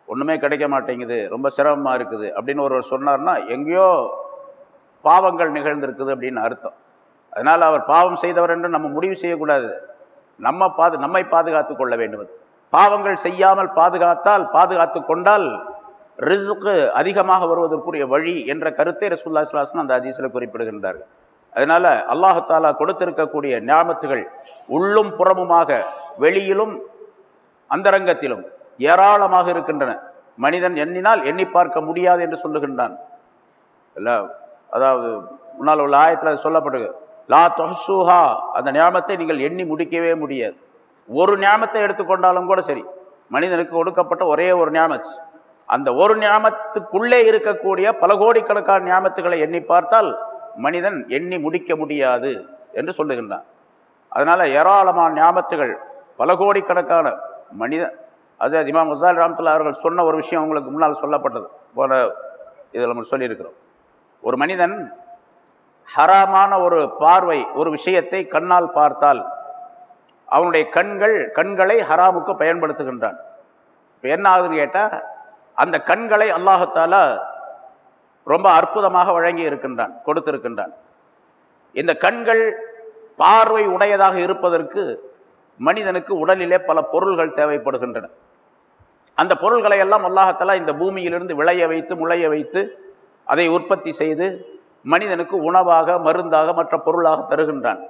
ஒன்றுமே கிடைக்க மாட்டேங்குது. ரொம்ப சிரமமாக இருக்குது. அப்படின்னு ஒருவர் சொன்னார்னா எங்கேயோ பாவங்கள் நிகழ்ந்திருக்குது அப்படின்னு அர்த்தம். அதனால் அவர் பாவம் செய்தவர் என்று நம்ம முடிவு செய்யக்கூடாது. நம்ம பாது நம்மை பாதுகாத்து கொள்ள வேண்டும் பாவங்கள் செய்யாமல் பாதுகாத்தால் பாதுகாத்து கொண்டால் ரிசுக்கு அதிகமாக வருவதற்குரிய வழி என்ற கருத்தை ரசூல்லா சுல்லாசன் அந்த அதிசயில் குறிப்பிடுகின்றார்கள் அதனால் அல்லாஹாலா கொடுத்திருக்கக்கூடிய ஞாபத்துகள் உள்ளும் புறமுமாக வெளியிலும் அந்தரங்கத்திலும் ஏராளமாக இருக்கின்றன. மனிதன் எண்ணினால் எண்ணி பார்க்க முடியாது என்று சொல்லுகின்றான். இல்லை அதாவது முன்னால் உள்ள ஆயத்தில் சொல்லப்பட்டிருக்கு லா தொஹசூஹா அந்த ஞாபத்தை நீங்கள் எண்ணி முடிக்கவே முடியாது. ஒரு ஞாபத்தை எடுத்துக்கொண்டாலும் கூட சரி. மனிதனுக்கு கொடுக்கப்பட்ட ஒரே ஒரு ஞாபத் அந்த ஒரு ஞாபத்துக்குள்ளே இருக்கக்கூடிய பல கோடிக்கணக்கான ஞாபகத்துகளை எண்ணி பார்த்தால் மனிதன் எண்ணி முடிக்க முடியாது என்று சொல்லுகின்றான். அதனால் ஏராளமான ஞாபத்துகள் பல கோடிக்கணக்கான மனிதன் அது இமாம் முசால் ராம்துல்லா அவர்கள் சொன்ன ஒரு விஷயம் உங்களுக்கு முன்னால் சொல்லப்பட்டது. போன இதில் நம்ம சொல்லியிருக்கிறோம். ஒரு மனிதன் ஹராமான ஒரு பார்வை ஒரு விஷயத்தை கண்ணால் பார்த்தால் அவனுடைய கண்கள் கண்களை ஹராமுக்கு பயன்படுத்துகின்றான். இப்போ என்ன ஆகுதுன்னு கேட்டால் அந்த கண்களை அல்லாஹத்தால ரொம்ப அற்புதமாக வழங்கி இருக்கின்றான் கொடுத்திருக்கின்றான். இந்த கண்கள் பார்வை உடையதாக இருப்பதற்கு மனிதனுக்கு உடலிலே பல பொருள்கள் தேவைப்படுகின்றன. அந்த பொருள்களை எல்லாம் அல்லாஹத்தலா இந்த பூமியிலிருந்து விளைய வைத்து முளைய வைத்து அதை உற்பத்தி செய்து மனிதனுக்கு உணவாக மருந்தாக மற்ற பொருளாக தருகின்றான்.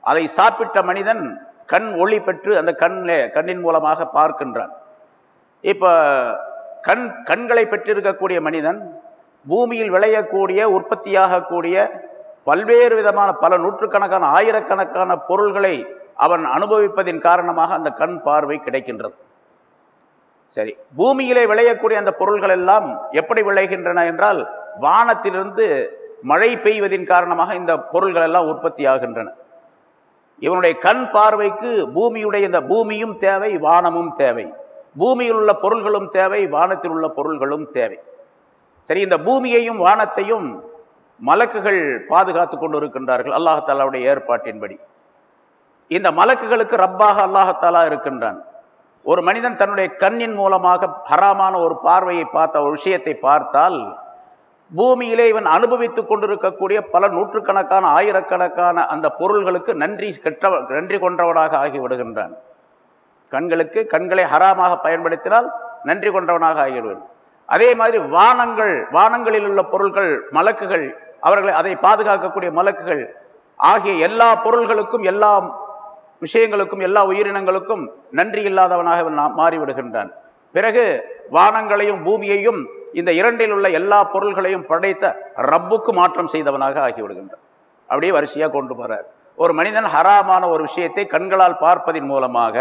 அதை சாப்பிட்ட மனிதன் கண் ஒளி பெற்று அந்த கண்ணிலே கண்ணின் மூலமாக பார்க்கின்றான். இப்போ கண் கண்களை பெற்றிருக்கக்கூடிய மனிதன் பூமியில் விளையக்கூடிய உற்பத்தியாகக்கூடிய பல்வேறு விதமான பல நூற்றுக்கணக்கான ஆயிரக்கணக்கான பொருள்களை அவன் அனுபவிப்பதின் காரணமாக அந்த கண் பார்வை கிடைக்கின்றது. சரி பூமியிலே விளையக்கூடிய அந்த பொருள்கள் எல்லாம் எப்படி விளைகின்றன என்றால் வானத்திலிருந்து மழை பெய்வதின் காரணமாக இந்த பொருள்கள் எல்லாம் உற்பத்தி ஆகின்றன. இவனுடைய கண் பார்வைக்கு பூமியுடைய இந்த பூமியும் தேவை வானமும் தேவை. பூமியில் உள்ள பொருள்களும் தேவை வானத்தில் உள்ள பொருள்களும் தேவை. சரி இந்த பூமியையும் வானத்தையும் மலக்குகள் பாதுகாத்து கொண்டு இருக்கின்றார்கள் அல்லாஹாலாவுடைய ஏற்பாட்டின்படி. இந்த மலக்குகளுக்கு ரப்பாக அல்லாஹத்தாலா இருக்கின்றான். ஒரு மனிதன் தன்னுடைய கண்ணின் மூலமாக ஹராமான ஒரு பார்வையை பார்த்த ஒரு விஷயத்தை பார்த்தால் பூமியிலே இவன் அனுபவித்துக் கொண்டிருக்கக்கூடிய பல நூற்றுக்கணக்கான ஆயிரக்கணக்கான அந்த பொருள்களுக்கு நன்றி கெட்ட நன்றி கொண்டவனாக ஆகிவிடுகின்றான். கண்களுக்கு கண்களை ஹராமாக பயன்படுத்தினால் நன்றி கொண்டவனாக ஆகிவிடுவேன். அதே மாதிரி வானங்கள் வானங்களில் உள்ள பொருள்கள் மலக்குகள் அவர்களை அதை பாதுகாக்கக்கூடிய மலக்குகள் ஆகிய எல்லா பொருள்களுக்கும் எல்லாம் விஷயங்களுக்கும் எல்லா உயிரினங்களுக்கும் நன்றி இல்லாதவனாக நான் மாறிவிடுகின்றான். பிறகு வானங்களையும் பூமியையும் இந்த இரண்டில் உள்ள எல்லா பொருள்களையும் படைத்த ரப்புக்கு மாற்றம் செய்தவனாக ஆகிவிடுகின்றான். அப்படியே வரிசையாக கொண்டு போகிறார் ஒரு மனிதன் ஹராமான ஒரு விஷயத்தை கண்களால் பார்ப்பதின் மூலமாக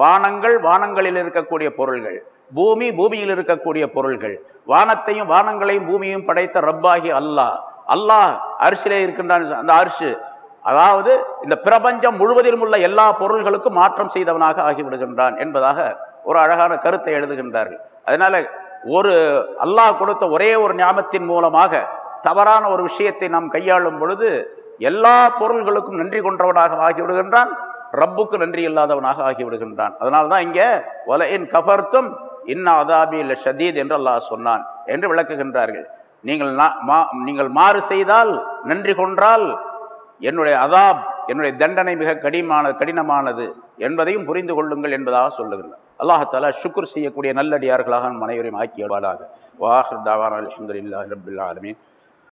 வானங்கள் வானங்களில் இருக்கக்கூடிய பொருள்கள் பூமி பூமியில் இருக்கக்கூடிய பொருள்கள் வானத்தையும் வானங்களையும் பூமியையும் படைத்த ரப்பாகி அல்லாஹ். அல்லாஹ் அரிசிலே இருக்கின்றான் அந்த அரிசு. அதாவது இந்த பிரபஞ்சம் முழுவதிலும் உள்ள எல்லா பொருள்களுக்கும் மாற்றம் செய்தவனாக ஆகிவிடுகின்றான் என்பதாக ஒரு அழகான கருத்தை எழுதுகின்றார்கள். அதனால் ஒரு அல்லாஹ் கொடுத்த ஒரே ஒரு ஞாபகத்தின் மூலமாக தவறான ஒரு விஷயத்தை நாம் கையாளும் பொழுது எல்லா பொருள்களுக்கும் நன்றி கொன்றவனாக ஆகிவிடுகின்றான் ரப்புக்கு நன்றி இல்லாதவனாக ஆகிவிடுகின்றான். அதனால தான் இங்கே வலையின் கஃபர்த்தும் இன்ன அதாபி இல்லை ஷதீத் என்று அல்லாஹ் சொன்னான் என்று விளக்குகின்றார்கள். நீங்கள் நீங்கள் மாறு செய்தால் நன்றி கொன்றால் என்னுடைய அதாப் என்னுடைய தண்டனை மிக கடிமான கடினமானது என்பதையும் புரிந்து கொள்ளுங்கள் என்பதாக சொல்லுகின்றார். அல்லாஹாலா சுக்குர் செய்யக்கூடிய நல்லடியார்களாக மனைவரையும் ஆக்கியவாளாக வாஹர் தாவான் அலமதுல்லா ரபுல்லா ஆலமின்.